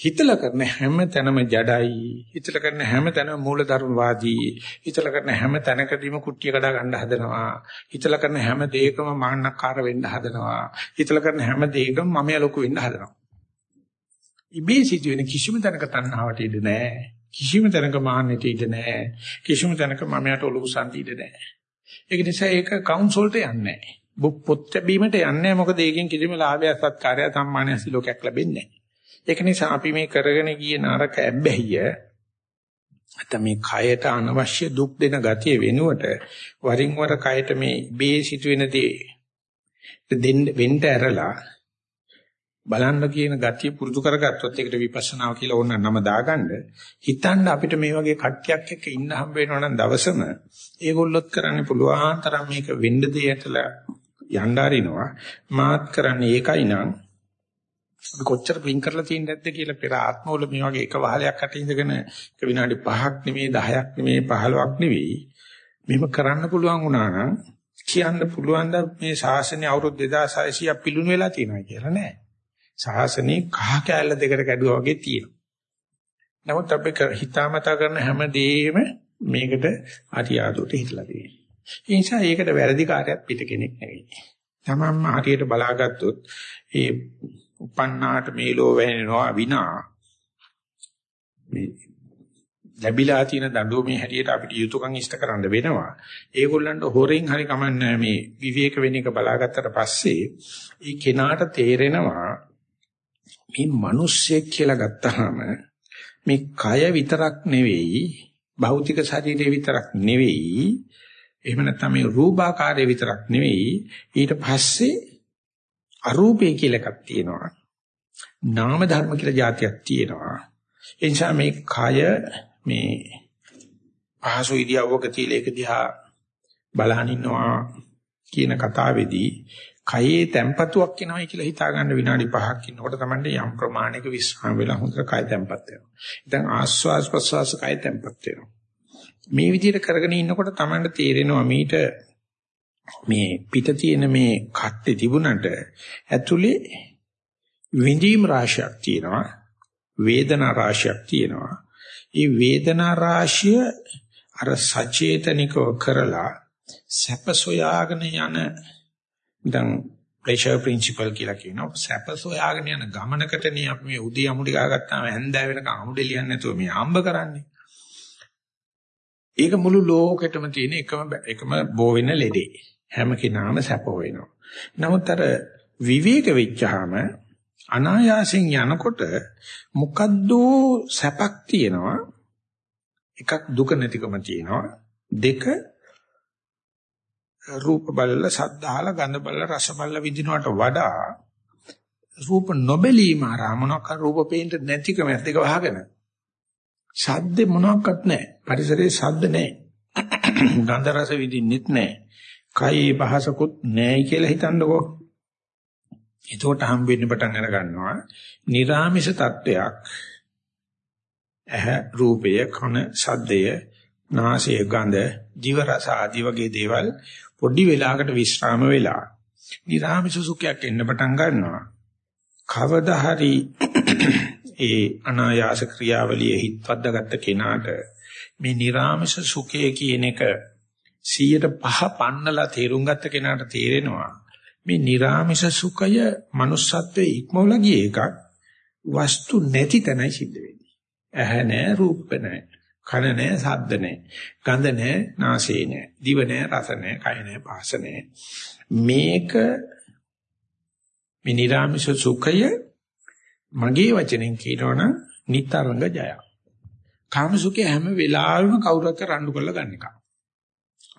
A: හිතලා කරන හැම තැනම ජඩයි හිතලා කරන හැම තැනම මූලධර්මවාදී හිතලා කරන හැම තැනකදීම කුට්ටිය කඩා ගන්න හදනවා හිතලා කරන හැම දෙයකම මාන්නක්කාර වෙන්න හදනවා හිතලා කරන හැම දෙයකම මම ලොකු වෙන්න හදනවා. ඉබේ සිදුවෙන කිසිම තැනක තණ්හාවට ඉඩ නැහැ කිසිම තැනක මාන්නයට ඉඩ නැහැ කිසිම තැනක මමයට ඔලුව සම්ටි ඉඩ නැහැ. ඒක නිසා ඒක කවුන්සල් වලට යන්නේ නැහැ. පොත් බැීමට යන්නේ මොකද ඒකෙන් කිසිම ලාභයක් සත්කාරයක් සම්මානයක් සිලෝකයක් ලැබෙන්නේ නැහැ. ඒක නිසා අපි මේ කරගෙන ගිය නරක ඇබ්බැහිය නැත්නම් මේ කයට අනවශ්‍ය දුක් දෙන ගතිය වෙනුවට වරින් වර කයට මේ බේ සිදුවෙන දේ දෙන්න වෙන්න ඇරලා බලන්න කියන ගතිය පුරුදු කරගත්තොත් ඒකට විපස්සනාව කියලා ඕන නම දාගන්න. හිතන්න අපිට මේ වගේ කට්ටියක් එක්ක ඉන්න හම්බ වෙනවා නම් දවසම ඒගොල්ලොත් කරන්න පුළුවන් තරම් මේක වෙන්න දෙයටලා යන්න අරිනවා. මාත් කරන්නේ ඒකයි නම් අපි කොච්චර පින් කරලා තියෙන්නේ නැද්ද කියලා පෙර ආත්මවල මේ වගේ එක වහලයක් අට ඉඳගෙන එක විනාඩි 5ක් නෙමෙයි 10ක් නෙමෙයි 15ක් නෙවෙයි මෙහෙම කරන්න පුළුවන් වුණා නම් කියන්න පුළුවන් ද මේ ශාසනය අවුරුදු 2600ක් පිළුණු වෙලා තියෙනවා කියලා නෑ. ශාසනය කහ කැලල දෙකට කැඩුවා වගේ තියෙනවා. නමුත් අපි හිතාමතා කරන හැම දෙයක්ම මේකට අරියාදුවට හිටලා තියෙනවා. ඒ නිසා ඒකට වැරදි කාර්යයක් පිට කෙනෙක් නෙවෙයි. තමන්ම හරියට බලාගත්තොත් ඒ උපන්නාට මේ ලෝ වෙනවා විනා. මේ ලැබිලා තියෙන දඬුවමේ හැටියට අපිට යුතුයකම් ඉෂ්ට කරන්න වෙනවා. ඒගොල්ලන්ට හොරෙන් හරි කමන්නේ මේ විවේක වෙන එක බලාගත්තට පස්සේ ඒ කෙනාට තේරෙනවා මේ මිනිස්සෙක් කියලා ගත්තාම මේ කය විතරක් නෙවෙයි භෞතික ශරීරය විතරක් නෙවෙයි එහෙම නැත්නම් මේ රූපාකාරය විතරක් නෙවෙයි. ඊට පස්සේ අරූපේ කියලා එකක් තියෙනවා. නාම ධර්ම කියලා જાතියක් තියෙනවා. ඒ නිසා මේ කය මේ පහසු ඉරියව්වක තියලා ඒක දිහා බලහන් ඉන්නවා කියන කතාවේදී කයේ තැම්පතුවක් එනවයි කියලා හිතා ගන්න විනාඩි 5ක් ඉන්නකොට තමයි යම් ප්‍රමාණයක විශ්‍රාම වෙලා හොඳට කය තැම්පත් වෙනවා. දැන් ආස්වාස් ප්‍රස්වාස කය තැම්පත් වෙනවා. මේ විදිහට කරගෙන ඉන්නකොට Tamanට තේරෙනවා මීට මේ පිට තියෙන මේ කට්ටේ තිබුණට ඇතුලේ විඳීම් රාශියක් තියෙනවා වේදනා රාශියක් තියෙනවා. ඒ වේදනා රාශිය අර සචේතනිකව කරලා සැප සොයාගෙන යන දැන් ප්‍රෙෂර් ප්‍රින්සිපල් කියලා කියනවා. සැප සොයාගෙන යන ගමනකටනේ අපි මේ උදේ අමුඩි ගාගත්තාම හැන්දෑ වෙනකම් අමුඩි ලියන්නේ නැතුව මේ හම්බ කරන්නේ. ඒක මුළු ලෝකෙටම තියෙන එකම එකම බෝ වෙන ලෙඩේ. හැම කෙනාම සැප වෙනවා. නමුත් අර විවේක වෙච්චාම අනායාසයෙන් යනකොට මොකද්ද සැපක් තියෙනවා? එකක් දුක නැතිකම තියෙනවා. දෙක රූප බලල සද්ද අහලා ගඳ බලල රස බලල විඳිනවට වඩා රූප නොබැලීම ආරා මොනක් රූප පේන්න නැතිකම දෙක වහගෙන ශබ්ද මොනක්වත් නැහැ. පරිසරයේ ශබ්ද නැහැ. ගන්ධ රස විඳින්නෙත් නැහැ. කයි භාසකුත් නැහැ කියලා හිතන්නකෝ. එතකොට හම් වෙන්න පටන් අර ගන්නවා. නිර්ාමිෂ තත්වයක්. ඇහ රූපය කන ශබ්දය නාසය ගඳ ජීව රස ආදී වගේ දේවල් පොඩි වෙලාවකට විශ්‍රාම වෙලා නිර්ාමිෂ සුඛයක් එන්න පටන් ගන්නවා. කවදා හරි ඒ අනායාස ක්‍රියාවලිය හිතවද්දාගත්ත කෙනාට මේ නිර්ාමිෂ සුඛය කියන එක 105 පන්නලා තේරුම් ගත්ත කෙනාට තේරෙනවා මේ නිර්ාමිෂ සුඛය manussත්වයේ ඉක්මවලා ගිය එකක් වස්තු නැති තැනයි සිද්ධ වෙන්නේ. ඇහැ නැහැ, රූප නැහැ, කන නැහැ, ශබ්ද නැහැ, ගන්ධ නැහැ, නාසය නැහැ, දිව නැහැ, රස නැහැ, කය නැහැ, පහස නැහැ. මේක මේ නිර්ාමිෂ සුඛය මගේ වචනෙන් කියනවනම් නිතරංග ජය. කාම සුඛය හැම වෙලාවෙම කවුරුත් රණ්ඩු කරලා ගන්න එක.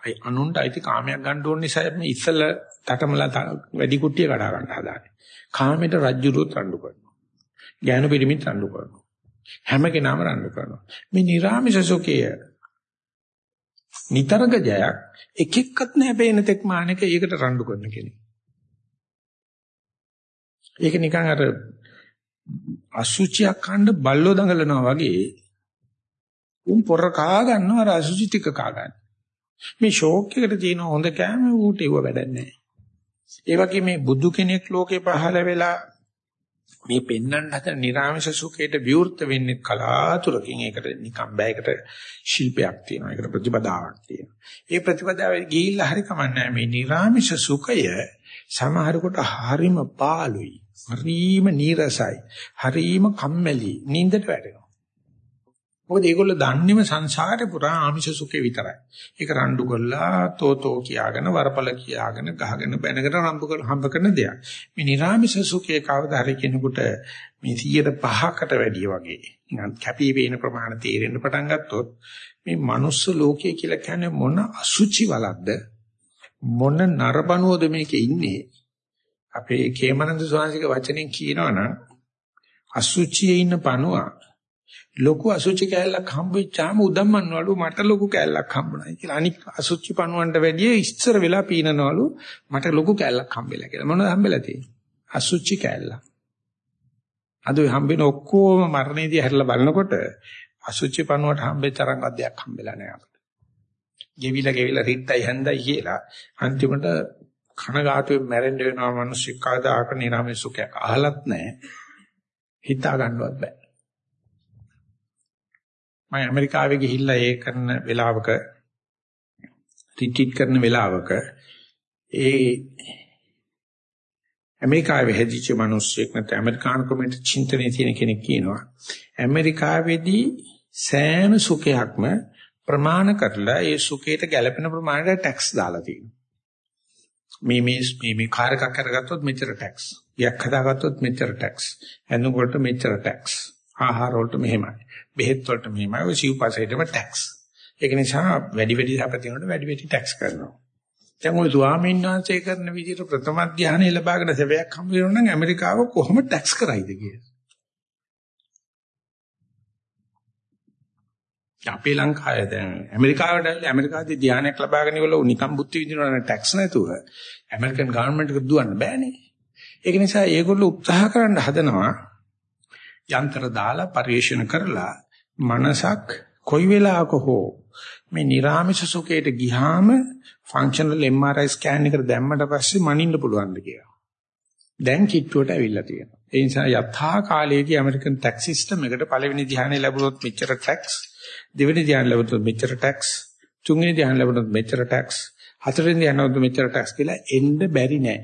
A: අයි අනුන්ට අයිති කාමයක් ගන්න ඕන නිසා මේ ඉස්සල තටමලා වැඩි කුට්ටිය කඩා ගන්න හදාන්නේ. කාමයට රජ්ජුරුවත් රණ්ඩු කරනවා. ඥාන පිරිමිත් රණ්ඩු කරනවා. හැම කෙනාම රණ්ඩු කරනවා. මේ නිර්ාමිෂ සුඛය නිතරක ජයක් එක එක්කත් නැහැ පේන තෙක් මානක ඒකට රණ්ඩු කරන කෙනෙක්. ඒක නිකන් අර අසුචියක් කන්න බල්ලෝ දඟලනවා වගේ උන් පොර කා ගන්නවා අර අසුචි ටික කා ගන්න. මේ ෂෝක් එකට තියෙන හොඳ කෑම ඌට ඒව වැඩක් නැහැ. ඒ වගේ මේ බුදු කෙනෙක් ලෝකේ පහළ වෙලා මේ පෙන්වන්න හදන නිර්ආමිෂ සුඛයට විවෘත වෙන්නේ කලාතුරකින් ඒකට නිකම් බෑයකට ශිල්පයක් තියෙනවා. ඒකට ප්‍රතිපදාවක් තියෙනවා. ඒ ප්‍රතිපදාවේ ගිහිල්ලා හරි කමන්නේ මේ නිර්ආමිෂ සුඛය සමහරකට හරිම පාළුයි. හරිම නීරසයි. හරිම කම්මැලි. නින්දට වැටෙනවා. මොකද ඒගොල්ලෝ දන්නේම සංසාරේ පුරා ආමිෂ සුඛේ විතරයි. ඒක රණ්ඩු කරලා තෝතෝ කියාගෙන වරපල කියාගෙන ගහගෙන බැනගෙන රම්බ කර හම්බ කරන දෙයක්. මේ නිර්ආමිෂ සුඛේ කවදා හරි කෙනෙකුට මේ 105කට වැඩිය වගේ නිකන් කැපී පෙනෙන ප්‍රමාණය තේරෙන්න පටන් ගත්තොත් මේ මනුස්ස ලෝකය කියලා කියන්නේ මොන අසුචි වලක්ද මොන නරබනුවද මේකේ ඉන්නේ අපේ කේමනන්ද ස්වාමීන්ගේ වචනෙන් කියනවනම් අසුචියේ ඉන්න පණුවා ලොකු අසුචි කෑල්ලක් හම්බෙච්චාම උදම්මන්වලු මට ලොකු කෑල්ලක් හම්බුනායි කියලා. අනික අසුචි පණුවන්ට වැඩිය ඉස්සර වෙලා පීනනවලු මට ලොකු කෑල්ලක් හම්බෙලා කියලා. මොනවද හම්බෙලා තියෙන්නේ? අසුචි කෑල්ල. අද හම්බෙන ඔක්කොම මරණයේදී හැරලා බලනකොට අසුචි පණුවට හම්බෙච්ච තරම් අධ්‍යයක් හම්බෙලා නැහැ අපිට. ගෙවිලා ගෙවිලා රිද්දයි හැන්දයි කියලා අන්තිමට කනගාටුවෙන් මැරෙන්න වෙනවා මිනිස්සු කවදාක නිරාමේ සුඛයක් අහලත් නැහැ. හිතා ගන්නවත් බෑ. මම ඇමරිකාවේ ගිහිල්ලා ඒ කරන වෙලාවක රිට්‍රීට් කරන වෙලාවක ඒ ඇමරිකාවේ හැදිච්ච මිනිස්සෙක් නැත්නම් ඇමරිකානු කමිට චින්තනයේ තියෙන කෙනෙක් කියනවා ඇමරිකාවේදී සෑම සුඛයක්ම ප්‍රමාණ කරලා ඒ සුඛයට ගැළපෙන ප්‍රමාණයට ටැක්ස් දාලා තියෙනවා. මේ මේ මේ මේ කාර් එකක් අරගත්තොත් මෙච්චර ටැක්ස්. යක් හදාගත්තොත් මෙච්චර ටැක්ස්. ඇඳුම් වලට මෙච්චර ටැක්ස්. ආහාර වලට මෙහෙමයි. බෙහෙත් වලට මෙහෙමයි. ඔය සිව්පසෙටම ටැක්ස්. ඒක නිසා වැඩි වැඩි අපතිනොට වැඩි වැඩි ටැක්ස් කරනවා. දැන් ওই ස්වාමීන් වහන්සේ කරන විදිහට ප්‍රථම ධානය ලබාගෙන සැපයක් හම්බ වෙනවා නම් ඇමරිකාව කොහොම ටැක්ස් කරයිද කියලා. අපේ ලංකාවේ දැන් ඇමරිකාවට ඇමරිකාවේ ධානයක් ලබාගෙන ඉවල නිකම් බුද්ධි විදිනවනේ ටැක්ස් නැතුව ඇමරිකන් ගවර්න්මන්ට් එක දුවන්න බෑනේ. ඒක නිසා ඒගොල්ලෝ උත්සාහ කරන්න හදනවා යන්ත්‍ර දාලා පරිශන කරලා මනසක් කොයි වෙලාවක හෝ මේ නිර්ාමිෂ සුඛයට ගියාම ෆන්ක්ෂනල් MRI ස්කෑන් එකට දැම්මට පස්සේ මනින්න පුළුවන්ද කියලා. දැන් කිට්ටුවට ඇවිල්ලා තියෙනවා. ඒ නිසා යථා කාලයේදී ඇමරිකන් ටැක්ස් සිස්ටම් එකට පළවෙනි ධ්‍යානෙ ලැබුණොත් මෙච්චර ටැක්ස්, දෙවෙනි ධ්‍යානෙ ලැබුණොත් මෙච්චර ටැක්ස්, තුන්වෙනි ධ්‍යානෙ ලැබුණොත් මෙච්චර ටැක්ස්, හතරවෙනි ධ්‍යානෙ ලැබුණොත් මෙච්චර ටැක්ස් කියලා එන්න බැරි නෑ.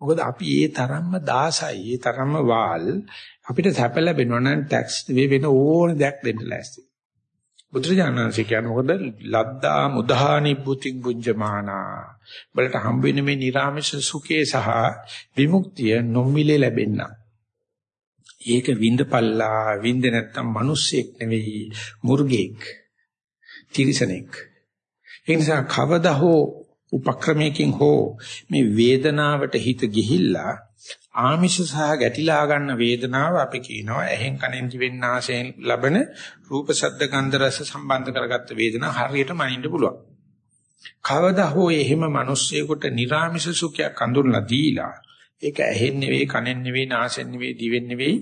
A: මොකද අපි ඒ තරම්ම දාසයි, ඒ තරම්ම වාල් අපිට සැප ලැබෙනවා නම් ටැක්ස් වෙන ඕන දෙයක් දෙන්න ලෑස්ති. බුදුරජාණන්සේ කියන්නේ මොකද ලද්දා මුදානි බුතින් බුඤ්ජමානා බලට හම්බ වෙන මේ නිර්ාමෂ සුඛේ සහ විමුක්තිය නොමිලේ ලැබෙන්න. ඒක විඳපල්ලා විඳ නැත්තම් මිනිස්සෙක් නෙවෙයි මුර්ගෙක් තිරිසනෙක්. ඒ නිසා කවදා හෝ උපක්‍රමයකින් හෝ මේ වේදනාවට හිත ගිහිල්ලා ආමිෂ සහ ගැටිලා ගන්න වේදනාව අපි කියනවා ඇහෙන් කනෙන් දිවෙන් නාසයෙන් ලබන රූප ශබ්ද ගන්ධ රස සම්බන්ධ කරගත්ත වේදනාව හරියට මනින්න පුළුවන්. කවදා හෝ එහෙම මිනිස්සෙකුට නිර්ාමිෂ සුඛයක් අඳුරලා දීලා ඒක ඇහෙන් නෙවෙයි කනෙන් නෙවෙයි නාසයෙන් නෙවෙයි දිවෙන් නෙවෙයි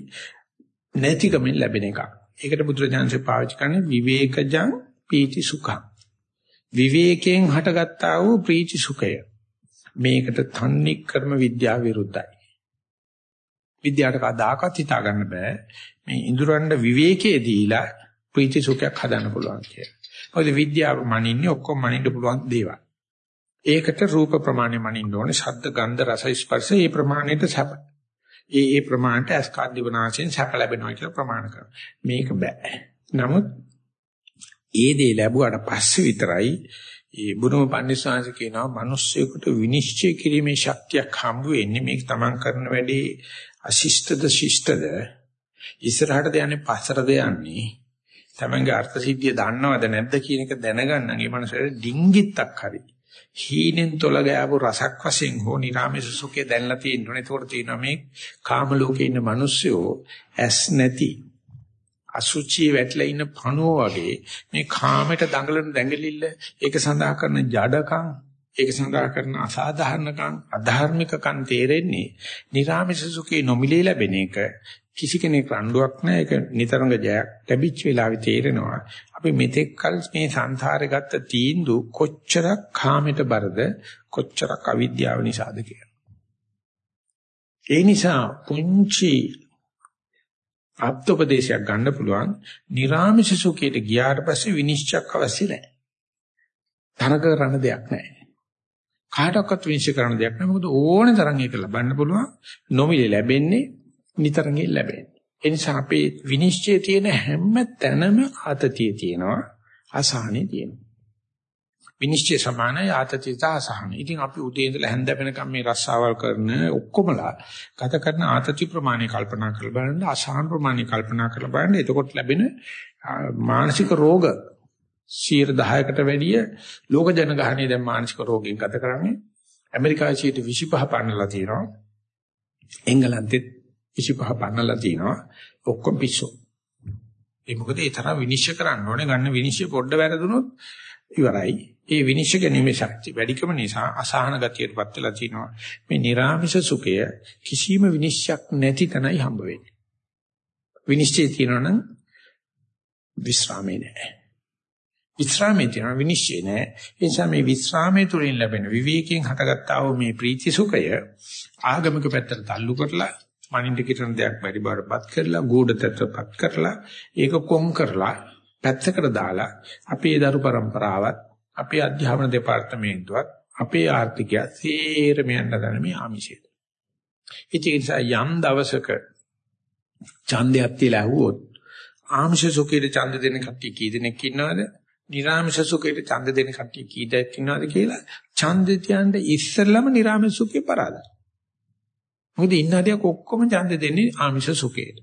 A: නැතිකමින් ලැබෙන එකක්. ඒකට බුදුරජාන්සේ පාවිච්චි කරන්නේ විවේකජං පීති සුඛං. විවේකයෙන් හටගත්තා වූ ප්‍රීති සුඛය. මේකට තන්නේ කර්ම විද්‍යාව විරුද්ධයි. විද්‍යාවට කදාකත් හිතා ගන්න බෑ. මේ ඉඳුරන්ඩ විවේකයේ දීලා ප්‍රීති සුඛයක් හදන්න පුළුවන් කියලා. මොකද විද්‍යාව මනින්නේ ඔක්කොම මනින්න පුළුවන් දේවල්. ඒකට රූප ප්‍රමාණය මනින්න ඕනේ. ශබ්ද, ගන්ධ, රස, ස්පර්ශ මේ ප්‍රමාණයට සැප. ඒ ඒ ප්‍රමාණයට අස්කාද්දිවනාසයෙන් සැප ලැබෙනවා කියලා ප්‍රමාණ කරනවා. මේක බෑ. නමුත් ඒ දේ ලැබුවාට පස්සේ විතරයි ඒ බුදුම පන්සිවාංශ කියනවා මිනිස්සෙකුට විනිශ්චය කිරීමේ ශක්තියක් හම්බ වෙන්නේ මේක තමන් කරන වැඩේ අශිෂ්ටද ශිෂ්ටද? ඉස්සරහටද යන්නේ පස්සටද යන්නේ. තමන්ගේ අර්ථ සිද්ධිය දන්නවද නැද්ද කියන එක දැනගන්න ගේ මනසට ඩිංගිත්තක් හරි. හීනෙන් තොල ගෑවු රසක් වශයෙන් හෝ නිරාමේශ සුඛය දැනලා තියෙනවා ඒකට තියෙනවා මේ කාම ලෝකේ ඉන්න මිනිස්සුયો ඇස් නැති අසුචි වැටලා ඉන්න පණුව වගේ මේ කාමයට දඟලන දැඟලිල්ල ඒක සඳහා කරන ජඩකම් ඒක සඳහා කරන අසාධාරණකම් අධාර්මිකකම් තේරෙන්නේ නිරාමේශ සුඛේ නොමිලේ ලැබෙන එක කිසි කෙනෙක් රණ්ඩුවක් නැහැ ඒක නිතරම ජයක් ලැබිච්ච වෙලාවේ තේරෙනවා අපි මෙතෙක් කල මේ සංසාරේ ගත්ත තීන්දුව කොච්චරක් කාමයට බරද කොච්චරක් අවිද්‍යාව නිසාද කියලා. ඒ නිසා පුංචි ආත්මෝපදේශයක් ගන්න පුළුවන් නිර්ාමිෂ සුඛයට ගියාට පස්සේ විනිශ්චයක් අවශ්‍ය නැහැ. තරක කරන්න දෙයක් නැහැ. කාටවත් විනිශ්චය කරන්න දෙයක් නැහැ. මොකද ඕනේ තරම් ඒක ලබන්න පුළුවන්. නොමිලේ ලැබෙන්නේ නිතරම ලැබෙන්නේ. ඒ නිසා අපේ විනිශ්චයේ තියෙන හැම තැනම ආතතිය තියෙනවා අසහනෙ තියෙනවා. විනිශ්චය සමානයි ආතතියට අසහන. ඉතින් අපි උදේ ඉඳලා හැන්ද වෙනකම් මේ රස්සාවල් කරන ඔක්කොමලා ගත කරන ආතති ප්‍රමාණය කල්පනා කරලා බලන්න අසහන ප්‍රමාණය කල්පනා කරලා බලන්න එතකොට ලැබෙන මානසික රෝග 10%කට වැඩිය ලෝක ජනගහනය දැන් මානසික රෝගීන් ගත කරන්නේ ඇමරිකාවේ 25 පන්නලා තියෙනවා. එංගලන්තෙත් 25 පන්නලා තිනවා ඔක්කොම පිස්සු. ඒ මොකද ඒ තරම් විනිශ්චය කරන්න ඕනේ ගන්න විනිශ්චය පොඩ්ඩ වැරදුනොත් ඉවරයි. ඒ විනිශ්චය ගැනීමේ ශක්තිය වැඩිකම නිසා අසහන ගතියටපත් වෙලා තිනවා. මේ නිර්ාමිෂ සුඛය කිසිම විනිශ්චයක් නැති තැනයි හම්බ වෙන්නේ. විනිශ්චය තියෙනවා නම් විස්රාමේ නැහැ. විස්රාමේ තියෙනවා විනිශ්චය නැහැ. ඒ නිසා මේ විස්රාමයේ තුලින් ලැබෙන විවේකයෙන් හටගත්තා වූ මේ ප්‍රීති සුඛය ආගමික පැත්තට තල්ලු කරලා මනින්ද කිරණ දෙයක් බැරි බාරපත් කරලා ගුඩතත්වපත් කරලා ඒක කොම් කරලා පැත්තකට දාලා අපේ දරු પરම්පරාවත් අපේ අධ්‍යාපන දෙපාර්තමේන්තුවත් අපේ ආර්ථිකය සේරම යන්න ගන්න මේ ආමිෂයට. ඉතින් යම් දවසක ඡන්දයක් තියලා ඇහුවොත් ආමිෂ සුඛයට ඡන්ද දෙන කට්ටිය කී දෙනෙක් ඉන්නවද? නිර්ආමිෂ සුඛයට ඡන්ද දෙන කට්ටිය කී දෙනෙක් ඉන්නවද කියලා ඡන්ද තියන්න ඉස්සෙල්ලම නිර්ආමිෂ සුඛේ පරාදයි. මොකද ඉන්න හරියක් ඔක්කොම ඡන්ද දෙන්නේ ආමිෂ සුඛේට.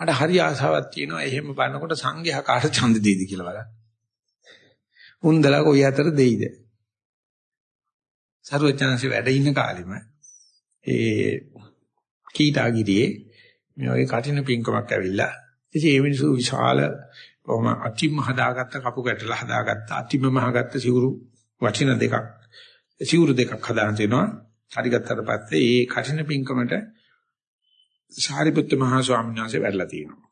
A: මට හරි ආසාවක් තියෙනවා එහෙම බලනකොට සංඝයා කාට ඡන්ද දෙයිද කියලා බලන්න. උන්දලා කොයි අතර දෙයිද? සරුවචනන්සේ වැඩ ඉන්න කාලෙම ඒ කීටාගිරියේ මේ වගේ කටින පින්කමක් ඇවිල්ලා ඉතින් ඒ මිනිස්සු විශාල කොහොම අතිම හදාගත්ත කපු කැටලා හදාගත්ත අතිම මහගත්ත සිවුරු වටින දෙකක් සිවුරු දෙකක් හදාගෙන තිනවා හරි ගත්තට පස්සේ ඒ කඨින පිංකමට සාරිපුත්ත මහ ස්වාමීන් වහන්සේ වැඩලා තියෙනවා.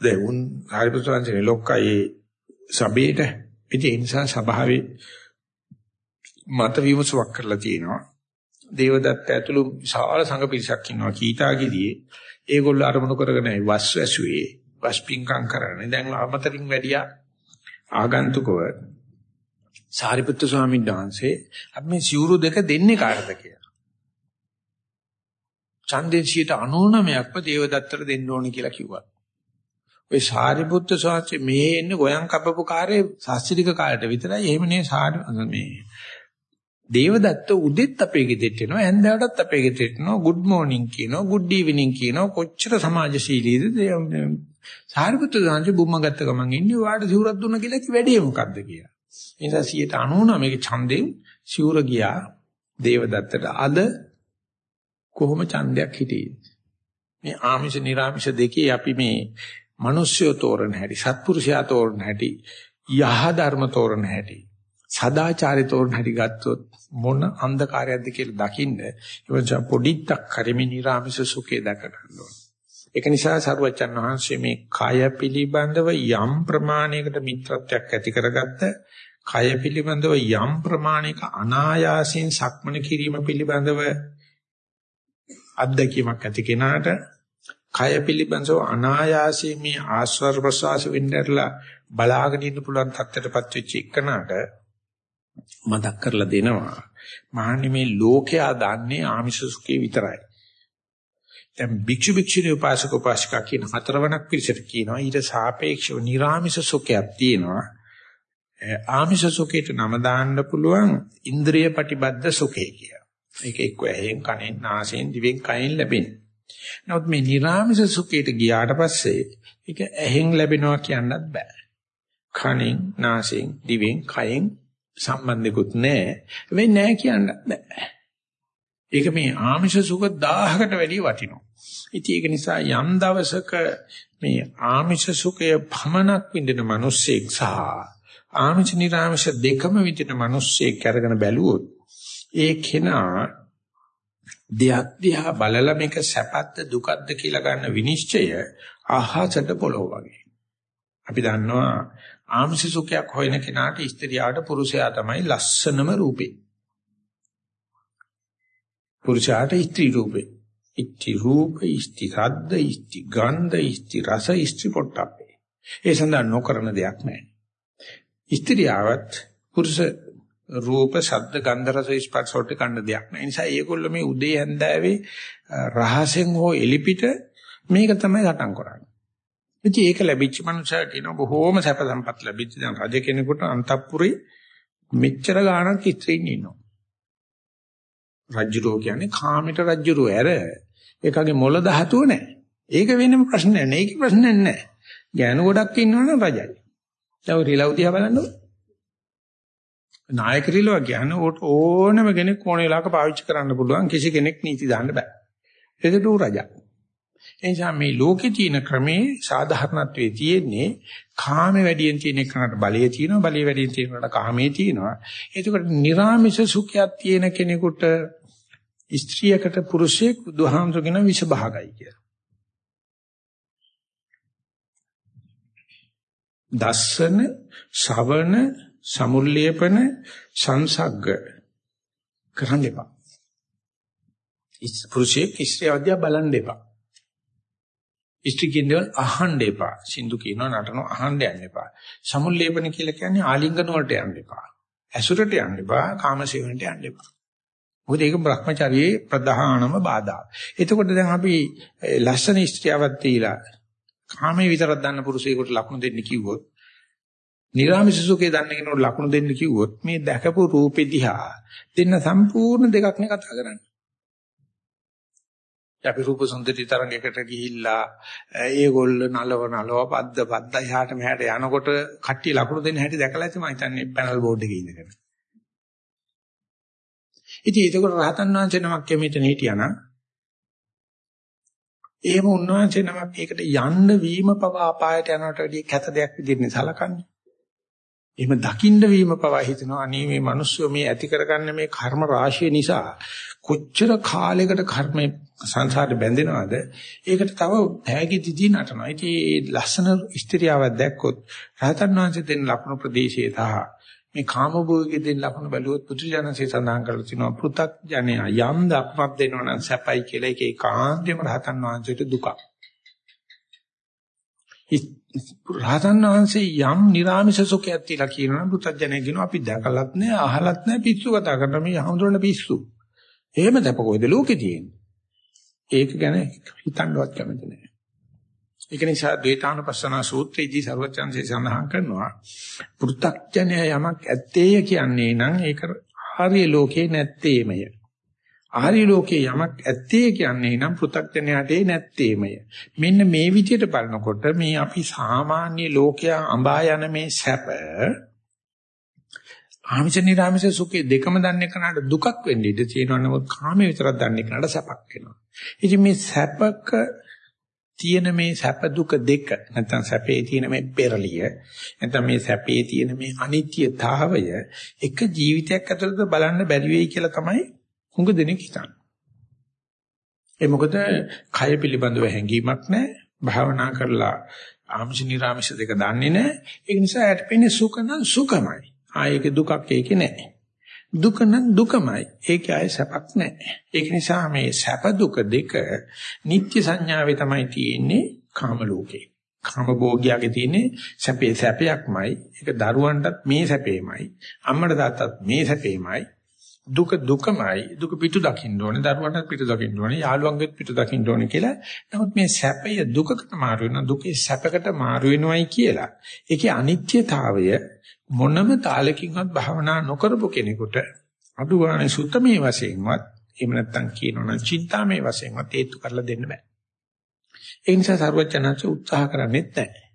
A: දැන් උන් හරිපුත්‍රයන්සේ ලොක්කයි සබේට ඉතින් ඒ නිසා සභාවේ මත විමසුවක් කරලා තියෙනවා. දේවදත්ත ඇතුළු විශාල සංඝ පිරිසක් ඉන්නවා කීටාගිරියේ. ඒගොල්ලෝ අරමුණු කරගෙන වස් වැසුවේ වස් පිංකම් කරන්නේ. දැන් අමතරින් වැඩියා ආගන්තුකව සාරිපුත්‍ර ස්වාමීන් වහන්සේ අපි මේ සිවුරු දෙක දෙන්නේ කාටද කියලා. ඡන්දේ 99ක්ම දේවදත්තට දෙන්න ඕනේ කියලා කිව්වා. ඔය සාරිපුත්‍ර ස්වාමීන් මේ එන්නේ ගෝයන් කපපු කාර්යයේ ශාස්ත්‍රීය කාලයට විතරයි. එහෙම නේ සාරි මේ දේවදත්ත උදෙත් අපේ ගෙදරට එනවා හැන්දෑවටත් අපේ ගෙදරට එනවා good morning කියනවා good evening කියනවා කොච්චර සමාජශීලීද සාරිපුත්‍ර සාංශ බුම්ම ගත්ත ගමන් ඉන්නේ වාට සිවුරක් දුන්න කියලා කි වැඩේ මොකද්ද කියලා. ඒ නිසා 99 මේක ඡන්දෙන් සිවුර ගියා දේවදත්තට අද කොහොම ඡන්දයක් හිටියේ. මේ ආමිෂ නිර්ආමිෂ දෙකේ අපි මේ මිනිස්යෝ තෝරන හැටි සත්පුරුෂයා තෝරන හැටි යහ ධර්ම තෝරන හැටි සදාචාරය තෝරන හැටි ගත්තොත් මොන අන්ධකාරයක්ද කියලා දකින්න එවචා පොඩිත්තක් කරමි නිර්ආමිෂ සුඛේ දැක ගන්න ඕන. ඒක නිසා සරුවචන් වහන්සේ මේ කය පිළිබඳව යම් ප්‍රමාණයකට මිත්‍රත්වයක් ඇති කරගත්ත කය පිළිබඳව යම් ප්‍රමාණයක අනායාසයෙන් සක්මන කිරීම පිළිබඳව අත්දැකීමක් ඇති කෙනාට කය පිළිබඳව අනායාසයෙන් මේ ආස්වාද ප්‍රසවාස වෙන්නටලා බලාගෙන ඉන්න පුළුවන් තත්ත්වයටපත් වෙච්ච එකනට මතක් කරලා දෙනවා. මහන්නේ මේ ලෝකයා දන්නේ ආමිෂ සුඛේ විතරයි. දැන් භික්ෂු භික්ෂුණී උපාසක උපාසිකා කියන හතරවණක් පිළිසෙට කියනවා ඊට සාපේක්ෂව නිර්ආමිෂ සුඛයක් තියෙනවා. ආමිෂ සුඛයට නම දාන්න පුළුවන් ඉන්ද්‍රිය ප්‍රතිබද්ධ සුඛය කියලා. ඒක එක්ක ඇහෙන් කනෙන් නාසයෙන් දිවෙන් කයෙන් ලැබෙන. නමුත් මේ නිර්ආමිෂ සුඛයට ගියාට පස්සේ ඒක ඇහෙන් ලැබෙනවා කියන්නත් බෑ. කනෙන් නාසයෙන් දිවෙන් කයෙන් සම්බන්ධිකුත් නැහැ. වෙන්නේ නැහැ කියන්න බෑ. ඒක මේ ආමිෂ සුඛ 1000කට වැඩිය වටිනවා. ඉතින් ඒක නිසා යම් දවසක මේ ආමිෂ සුඛය භමනක් විඳින මිනිස්සෙක් සහ ආමිෂ නිර්ආමිෂ දෙකම විඳින මිනිස්සෙක් අරගෙන බැලුවොත් ඒ කෙනා දෙයක් දිහා බලලා මේක සැපත්ද දුකද්ද කියලා ගන්න විනිශ්චය අහසට පොළොව වගේ. අපි දන්නවා ආමිෂ සුඛයක් හොයන කෙනාට ස්ත්‍රියට පුරුෂයා තමයි ලස්සනම රූපේ. පුරුෂයාට ස්ත්‍රී රූපේ. ඉත්‍ති රූප, ඉස්ති ශබ්ද, ඉස්ති ගන්ධ, ඉස්ති රස, ඉස්ති පොට්ටප්පේ. ඒ සඳහා නොකරන දෙයක් නැහැ. ස්ත්‍රියවත් පුරුෂ රූප, ශබ්ද, ගන්ධ, රස, ස්පර්ශ වලට කන්න දෙයක් නැහැ. ඒ නිසා ඒගොල්ලෝ මේ උදේ හැන්දෑවේ රහසෙන් හෝ එලිපිට මේක තමයි සටන් කරන්නේ. ඉතින් ඒක ලැබිච්ච මනුස්සයා කියන බොහෝම සැප සම්පත් ලැබිච්ච දැන් රජ කෙනෙකුට අන්තපුරේ මෙච්චර ගාණක් ඉස්ත්‍රින් ඉන්නවා. රජ්ජුරෝ කියන්නේ කාමිට රජ්ජුරෝ ඇර ඒකගේ මොළ ධාතුව නැහැ. ඒක වෙනම ප්‍රශ්නයක් නෑ. ඒකේ ප්‍රශ්නයක් නෑ. ගෑනු ගොඩක් ඉන්නවනම් රජයි. දැන් රිලව් දිහා බලන්නකො. නායක රිලව කියන්නේ ඕනම කෙනෙක් ඕන වෙලාවක පාවිච්චි කරන්න පුළුවන් කිසි කෙනෙක් නීති දාන්න බෑ. ඒකට ඌ රජා. එනිසා මේ ලෝකේ තියෙන ක්‍රමේ සාධාරණත්වයේ තියෙන්නේ කාමේ වැඩියෙන් තියෙන එකට බලය තියෙනවා බලය වැඩියෙන් තියෙනකට කාමේ තියෙනවා එතකොට නිර්ාමිෂ සුඛයක් තියෙන කෙනෙකුට ස්ත්‍රියකට පුරුෂයෙක් බුදුහාමුදුරගෙන විෂ භාගයි කියලා. දස්සන ශවන සමුල්ලේපන සංසග්ග කරන්න එපා. පුරුෂයෙක් ස්ත්‍රිය අධ්‍යා බලන්න එපා. ඉස්ත්‍රි කියන අහන්න එපා. සින්දු කියනවා නටනවා අහන්න යන්න එපා. සමුල්ලේපන කියලා කියන්නේ ආලිංගන වලට යන්න එපා. ඇසුරට යන්න එපා. කාමසේවනට යන්න එපා. මොකද ඒක Brahmacharyaයේ ප්‍රධානම බාධා. එතකොට දැන් අපි ලස්සන ස්ත්‍රියවක් තියලා කාමයේ විතරක් දන්න පුරුෂයෙකුට ලකුණු දෙන්න කිව්වොත් නිර්ාමිෂ සුඛේ දන්න කෙනෙකුට ලකුණු දෙන්න කිව්වොත් මේ දැකපු රූපෙ දිහා දෙන්න සම්පූර්ණ දෙකක් නේ කතා කරන්නේ. අපි රූප සුන්දරී තරංගයකට ගිහිල්ලා ඒගොල්ල නලව නලව පද්ද පද්ද එහාට මෙහාට යනකොට කට්ටිය ලකුණු දෙන්න හැටි දැකලා ඇති මම හිතන්නේ පැනල් බෝඩ් එකේ ඉඳගෙන. ඉතින් ඒකකොට රහතන් වහන්සේ නමක් කෙමෙතන හිටියානම් එහෙම උන්වහන්සේ නමක් ඒකට යන්න වීම පව අපායට යනවට වැඩිය කැත දෙයක් විදිහට සලකන්නේ. එහෙම දකින්න වීම පවා හිතනවා. අනේ මේ මිනිස්සු මේ ඇති කරගන්න මේ කර්ම රාශිය නිසා කොච්චර කාලයකට කර්මේ සංසාරේ බැඳෙනවද? ඒකට තව පැහැගි දිදී නටනවා. ඉතින් මේ ලස්සන ස්ත්‍රියාවක් දැක්කොත් රහතන් වහන්සේ දෙන ලකුණු ප්‍රදේශයේ තහ මේ කාමභෝගයේ දෙන ලකුණු බැලුවොත් පුදුජනසේ සඳහන් කරලා තිනවා පෘ탁 ජනයා යම් දක්මක් දෙනවනම් සැපයි කියලා ඒක ඒකාන්තයෙන්ම රහතන් වහන්සේට දුකක්. රහතන් වහන්සේ යම් නිර්ාමිෂ සුඛයක් තියලා කියනවා පුතඥය කියනවා අපි දැකලත් නැහැ අහලත් නැහැ පිස්සු කතා කරන මේ හඳුනන පිස්සු. එහෙම දැප කොයිද ලෝකේ තියෙන්නේ? ඒක ගැන හිතන්නවත් කැමති නැහැ. ඒක නිසා ද්වේතානුපස්සන සූත්‍රයේදී සර්වචන්සේ සඳහන් කරනවා පුතඥය යමක් ඇත්තේය කියන්නේ නම් ඒක ආර්ය ලෝකේ නැත්තේමය. ආර්ය ලෝකේ යමක් ඇත්තේ කියන්නේ නම් පෘථග්ජනයට නැත්තේමය. මෙන්න මේ විදිහට බලනකොට මේ අපි සාමාන්‍ය ලෝකයා අඹා යන මේ සැප ආමිෂ නිර්ආමිෂ සුඛේ දෙකම දන්නේ කනට දුකක් වෙන්න ඉඩ තියෙනවා නමුත් කාමයේ විතරක් දන්නේ කනට සැපක් වෙනවා. ඉතින් මේ සැපක තියෙන මේ සැප දුක දෙක නැත්නම් සැපේ තියෙන මේ පෙරලිය නැත්නම් මේ සැපේ තියෙන මේ අනිත්‍යතාවය එක ජීවිතයක් ඇතුළත බලන්න බැරි වෙයි කියලා තමයි හුඟ දෙනෙක් හිතන්නේ. ඒ මොකද කය පිළිබඳව හැඟීමක් නැහැ. භාවනා කරලා ආමිෂ නිර්ආමිෂ දෙක දන්නේ නැහැ. ඒ නිසා යට පෙන්නේ සුඛ නම් සුඛමයි. ආයේක දුකක් ඒකේ නැහැ. දුක නම් දුකමයි. ඒකේ ආයේ සැපක් නැහැ. ඒක නිසා මේ සැප දුක දෙක නිත්‍ය සංඥාවේ තමයි තියෙන්නේ කාම ලෝකේ. කාම භෝග්‍යයේ තියෙන්නේ සැපේ සැපයක්මයි. ඒක දරුවන්ටත් මේ සැපේමයි. අම්මට තාත්තත් මේ සැපේමයි. දුක දුකමයි දුක පිටු දකින්න ඕනේ දරුවන්ට පිටු දකින්න ඕනේ යාළුවන්ගෙත් පිටු දකින්න ඕනේ කියලා. නමුත් මේ සැපය දුකකට මාරු වෙනවා දුකේ සැපකට මාරු වෙනවයි කියලා. ඒකේ අනිත්‍යතාවය මොනම තාලකින්වත් භවනා නොකරපු කෙනෙකුට අදුගානේ සුත්තමේ වශයෙන්වත් එහෙම නැත්නම් කියනවනම් චින්තාමේ වශයෙන්වත් හේතු කරලා දෙන්න බෑ. ඒ නිසා සර්වඥාන්සේ උත්සාහ කරන්නේත් නැහැ.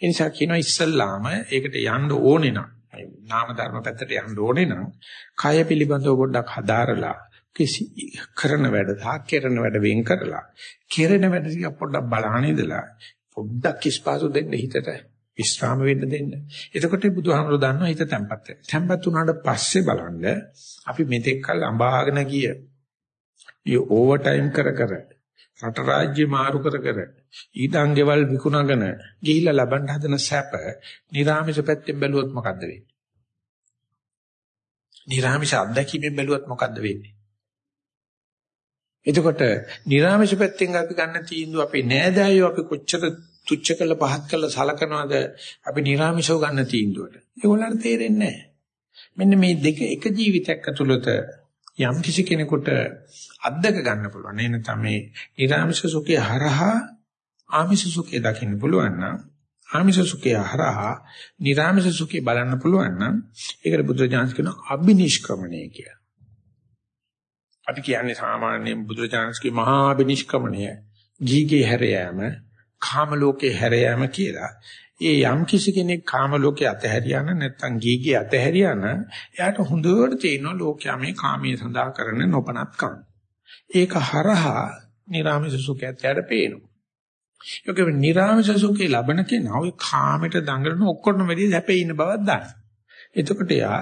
A: ඒ නිසා කියනවා ඉස්සල්ලාම ඒකට යන්න ඕනේ නම් නාම ධර්ම පැත්තට යන්න ඕනේ නම් කය පිළිබඳව පොඩ්ඩක් හදාරලා කිසි කරන වැඩ සහ කෙරෙන වැඩ වෙන් කරලා කෙරෙන වැඩ ටික පොඩ්ඩක් බලහන් ඉඳලා පොඩ්ඩක් කිස්පාසු දෙන්න හිතට විශ්‍රාම වෙන්න දෙන්න. එතකොට බුදුහාමුදුරුවෝ දන්නවා හිත තැම්පත් වෙනවා. තැම්පත් වුණාට පස්සේ බලන්න අපි මෙතෙක් කල් අඹාගෙන ගිය මේ ඕවර් ටයිම් කර කර රට රාජ්‍ය මාරු කර කර ඊටන් ගෙවල් විකුණගෙන ගිහිල්ලා ලබන්න හදන සැප නිර්ආමිෂ පැත්තෙන් බැලුවොත් මොකද්ද වෙන්නේ? නිර්ආමිෂ අත්දැකීමෙන් බැලුවොත් මොකද්ද වෙන්නේ? එතකොට නිර්ආමිෂ පැත්තෙන් අපි ගන්න තීන්දුව අපේ නෑදෑයෝ අපි කොච්චර තුච්ච කළ පහත් කළ සලකනවාද අපි නිර්ආමිෂව ගන්න තීන්දුවට. ඒගොල්ලන්ට තේරෙන්නේ නැහැ. මෙන්න මේ දෙක එක ජීවිතයක් ඇතුළත යම් කිසි කෙනෙකුට අත්දක ගන්න පුළුවන්. එන තමයි ඊරාමිෂ සුඛය හරහා ආමිෂ සුඛය දකින්න පුළුවන් නම් ආමිෂ සුඛය හරහා නිර්ආමිෂ සුඛය බලන්න පුළුවන් නම් ඒකට බුදුරජාණන් කියන අබිනිෂ්ක්‍මණය කියලා. අපි කියන්නේ සාමාන්‍යයෙන් බුදුරජාණන්ගේ මහා අබිනිෂ්ක්‍මණය ජීගේ හැර යාම කාම ලෝකේ හැර යාම කියලා. ඒ යම් කිසි කෙනෙක් කාම ලෝකේ අතහැරියා නම් නැත්නම් ගීගේ අතහැරියා නම් එයාට හොඳට තේරෙනවා ලෝකයා මේ කාමයේ සඳහා කරන නොපනත්කම්. ඒක හරහා නිර්ාමිෂ සුඛයත් යට පේනවා. ඒක නිර්ාමිෂ සුඛේ ලබන කෙනා ওই කාමයට දඟලන ඔක්කොටම වැඩි හැපේ ඉන්න බවක් දන්නවා. එතකොට යා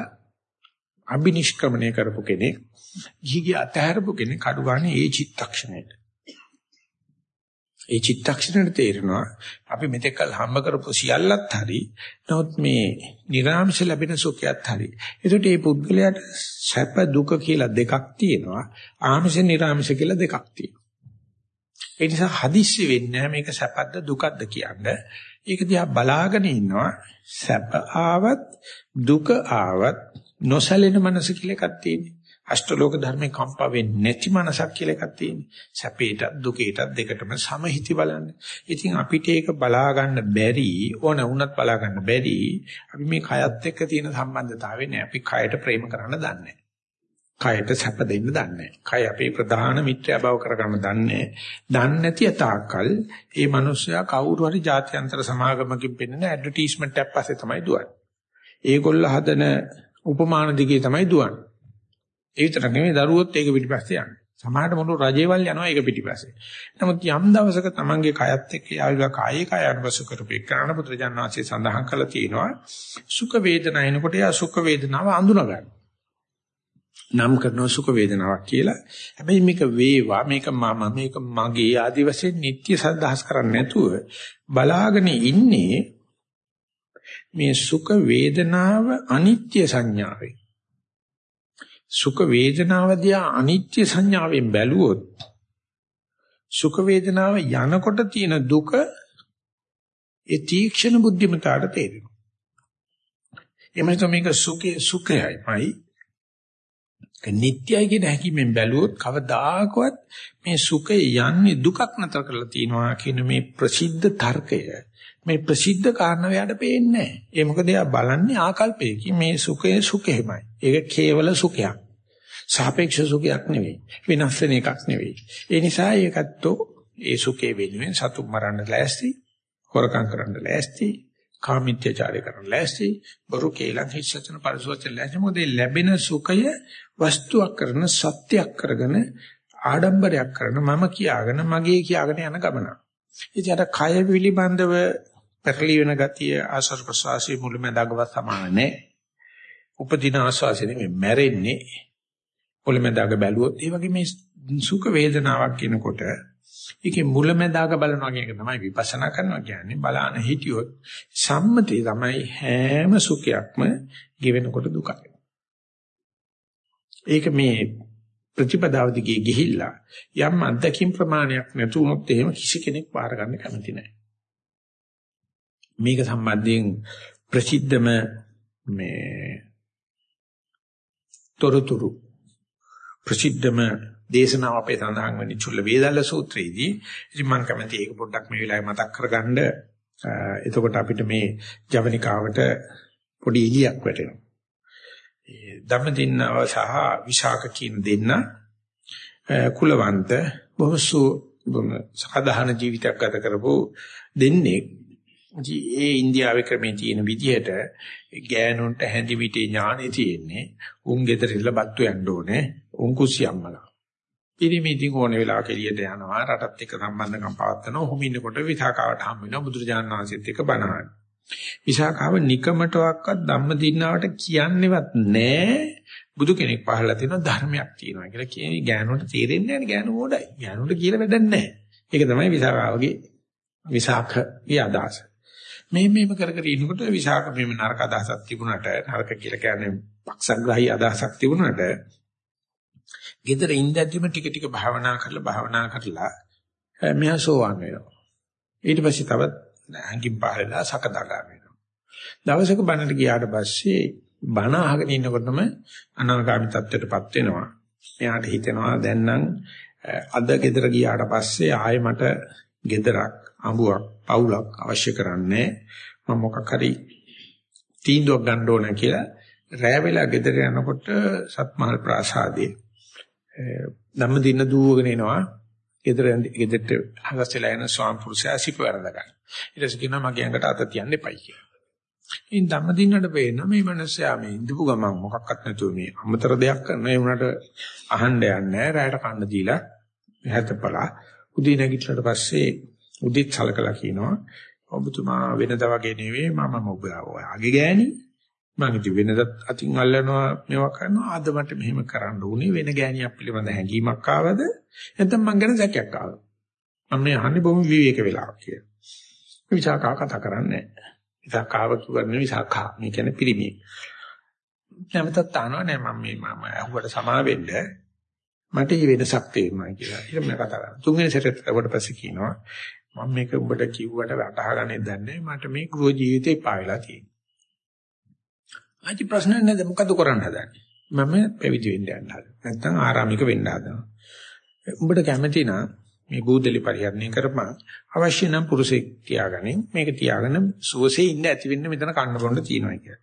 A: අබිනිෂ්ක්‍මණය කරපු කෙනෙක්, ගීගේ අතහැරපු කෙනෙක් කඩුගානේ ඒ චිත්තක්ෂණයට. ඒ චිත්තක්ෂණයට තේරෙනවා අපි මෙතෙක්කල් හම්බ කරපු සියල්ලත් හරි නමුත් මේ නිර්ආමෂ ලැබෙන සුඛයත් හරි ඒකට මේ පුද්ගලයාට සැප දුක කියලා දෙකක් තියෙනවා ආමෂ නිර්ආමෂ කියලා දෙකක් තියෙනවා ඒ නිසා හදිස්සි වෙන්නේ මේක සැපද දුකද කියන්නේ ඒක දිහා බලාගෙන ඉන්නවා සැප ආවත් දුක ආවත් නොසැලෙන මනස කියලා එකක් තියෙනවා අෂ්ටලෝක ධර්මේ කම්පා වෙන්නේ නැති මනසක් කියලා එකක් තියෙනවා. සැපේට දුකේට දෙකටම සමහිති බලන්න. ඉතින් අපිට ඒක බලා ගන්න බැරි ඕන වුණත් බලා ගන්න බැරි. අපි මේ කයත් එක්ක තියෙන සම්බන්ධතාවය නෑ. අපි කයට ප්‍රේම කරන්න දන්නේ කයට සැප දෙන්න දන්නේ කය අපේ ප්‍රධාන මිත්‍යා බව කරගන්න දන්නේ දන්නේ නැති තාක්කල් ඒ මිනිස්සයා කවුරු හරි ජාත්‍යන්තර සමාගමකින් පෙන්නන ඇඩ්වර්ටයිස්මන්ට් එකක් පස්සේ තමයි දුවන්නේ. ඒගොල්ල හදන උපමාන දිගේ තමයි දුවන්නේ. ඒ විතර නෙමෙයි දරුවොත් ඒක පිටිපස්සේ යන්නේ. සමහරට මුළු රජේවල් යනවා ඒක පිටිපස්සේ. නමුත් යම් දවසක Tamange කයත් එක්ක යාවිලා කායේ කය අනුපස කරපේ කරණ පුත්‍රයන් වහන්සේ සඳහන් කළා තියෙනවා සුඛ වේදනා එනකොට යා සුඛ වේදනාව අඳුනා ගන්න. නම් කරන සුඛ වේදනාවක් කියලා. හැබැයි මේක වේවා මේක මම මේක මගේ ආදි වශයෙන් නිට්ටය සදහස් කරන්නේ නැතුව බලාගෙන ඉන්නේ මේ සුඛ වේදනාව අනිත්‍ය සංඥාවේ. සුඛ වේදනාව දිහා අනිත්‍ය සංඥාවෙන් බැලුවොත් සුඛ වේදනාව යනකොට තියෙන දුක ඒ තීක්ෂණ බුද්ධිමතාවට තේරෙනවා. එමෙන්න මේක සුඛේ සුඛයයිමයි. නිට්ටයයි කියන හැකියාවෙන් බැලුවොත් කවදාකවත් මේ සුඛය යන්නේ දුකක් නතර කරලා තියනවා කියන මේ ප්‍රසිද්ධ තර්කය මේ ප්‍රසිද්ධ කාරණා එයාට පේන්නේ නැහැ. ඒ මොකද එයා බලන්නේ ආකල්පයකින් මේ සුඛය සුඛෙමයි. ඒක කේවල සුඛයක්. සාපේක්ෂ සුඛයක් නෙවෙයි. විනාශ වෙන එකක් නෙවෙයි. ඒ නිසා ඒකත්ෝ ඒ සුඛේ වෙනුවෙන් සතු මරන්න ලෑස්ති, හොරකම් කරන්න ලෑස්ති, කාමීත්‍යචාරය කරන්න ලෑස්ති, බොරු කේලම් හිස්සතන පරිසවචන ලෑස්ති. මොකද ලැබෙන සුඛය වස්තුවක් කරන සත්‍යයක් කරගෙන ආඩම්බරයක් කරන මම කියාගෙන මගේ කියාගෙන යන ගමන. ඉතින් අර කය පිළිබඳව පැටලි වෙන ගතිය ආසර් ප්‍රසවාසී මුලමඳාගවත් සමාන නැහැ. උපදින ආස්වාසිය නෙමෙයි මැරෙන්නේ. මුලමඳාග බැලුවොත් ඒ වගේ මේ සුඛ වේදනාවක් කියනකොට ඒකේ මුලමඳාග බලනවා කියන එක තමයි විපස්සනා කරනවා කියන්නේ. බලාන හිටියොත් සම්මතේ තමයි හැම සුඛයක්ම ගෙවෙනකොට දුකයි. ඒක මේ ප්‍රතිපදාව දිගේ ගිහිල්ලා යම් අත්දැකීම් ප්‍රමාණයක් නැතු වුණොත් එහෙම කිසි කෙනෙක් බාර ගන්න කැමති නැහැ. මේක සම්බන්ධයෙන් ප්‍රසිද්ධම මේ තොරතුරු ප්‍රසිද්ධම දේශනාව අපේ සඳහන් වෙන චුල්ල වේදල්ල සූත්‍රයේදී. ඉතින් මම කැමති ඒක පොඩ්ඩක් මේ වෙලාවේ මතක් කරගන්න. එතකොට අපිට මේ ජවනිකාවට පොඩි එළියක් වැටෙනවා. ධම්මදින්නව සහ විශාක කියන දෙන්න කුලවන්ත බොහොසු සාධාරණ ජීවිතයක් ගත කරපු දෙන්නේ. ඒ ඉන්දියාවේ ක්‍රමේ තියෙන විදිහට ගෑනුන්ට හැඳි විටේ ඥානෙ තියෙන්නේ. උන් ගෙදර ඉල්ල බත්තු යන්න ඕනේ. උන් කුසියම්මලා පිරිමිදී ඕන වෙලාවක එළියට යනවා. රටත් එක්ක සම්බන්ධකම් පවත්නවා ඔහොම ඉන්නකොට විසාකාවට හම් වෙනවා. බුදුරජාණන් වහන්සේත් එක්ක බණහන්. විසාකාව නිකමටවත් ධම්මදින්නාවට කියන්නේවත් නැහැ බුදු කෙනෙක් පහළලා තියෙන ධර්මයක් තියෙනවා කියලා කියන්නේ ගෑනුන්ට තේරෙන්නේ නැහැ ගෑනු මොඩයි. ගෑනුන්ට කියලා වැඩක් නැහැ ඒක තමයි විසාකාවගේ විසාකගේ අදහස. මේ මේව කර කර ඉන්නකොට විසාක මෙහෙම නරක අදහසක් තිබුණාට නරක කියලා කියන්නේ පක්ෂග්‍රාහී අදහසක් තිබුණාට ගෙදර ඉඳද්දිම ටික ටික භාවනා කරලා භාවනා කරලා මෙහා සෝවන් වෙනවා. ඊට පස්සේ තවත් හැංගිම් පහලලා සකදාගාම වෙනවා. දවසක බණට ගියාට පස්සේ බණ අහගෙන ඉන්නකොටම අනාගාමී තත්ත්වයටපත් වෙනවා. එයාට හිතෙනවා දැන් නම් අද ගෙදර ගියාට පස්සේ ආයෙ මට ගෙදරක් අඹුවක් පවුලක් අවශ්‍ය කරන්නේ මම මොකක් හරි තීන්දුවක් ගන්න ඕන කියලා රෑ වෙලා ගෙදර යනකොට සත්මහල් ප්‍රාසාදයේ ධම්මදින දුවගෙන එනවා ගෙදර ගෙදරට හවසලා එන ස්වාම පුරුෂයා සිප වැරඳ ගන්න. ඊට පස්සේ කියනවා මගේ ඇඟට අත තියන්න එපයි කියලා. ඉතින් ධම්ම දින්නට පේන මේ මිනිස්සයා මේ ඉඳපු ගමන් මොකක්වත් නැතුව මේ අමතර දෙයක් කරන ඒ වුණාට අහන්න යන්නේ රැයට කන්න දීලා හැතපලා උදේ නැගිටලාට පස්සේ උදිත් සලකලා කියනවා ඔබතුමා වෙනදා වගේ නෙවෙයි මම ඔබ ආගේ ගෑණි මම ඉතින් වෙනදත් අතින් අල්ලනවා මේවා කරනවා අද මට මෙහෙම කරන්න උනේ වෙන ගෑණියක් පිළිබඳ හැඟීමක් ආවද නැත්නම් මං ගැන සැකයක් ආවද මම මේ අහන්නේ බොහොම විවේක වෙලාවක් කියලා විසාකා කතා කරන්නේ නැහැ. විසාකාව කියන්නේ විසාකා. මේ කියන්නේ පිරිමි. නැවතත් අහනවා නෑ මම මේ මම අහුවට සමා වෙන්න මට ඊ වෙනසක් තේරුණා කියලා. ඊට මම කතා කරා. තුන්වෙනි සැරේට වට පස්සේ කියනවා මම මේක උඹට කිව්වට වටහාගන්නේ දන්නේ මට මේ ගෘහ ජීවිතේ පාවෙලා තියෙනවා. ආජි ප්‍රශ්න නැද මොකද කරන්න හදන්නේ? මම පැවිදි වෙන්න යන්න හදනවා. නැත්නම් ආරාමික වෙන්න හදනවා. උඹට කැමති නම් මේ බූදලි පරිහරණය කරපන් අවශ්‍ය නම් පුරුෂෙක් තියාගනින් මේක තියාගෙන සුවසේ ඉන්න ඇති වෙන්න මෙතන කන්න බොන්න තියෙනවා කියලා.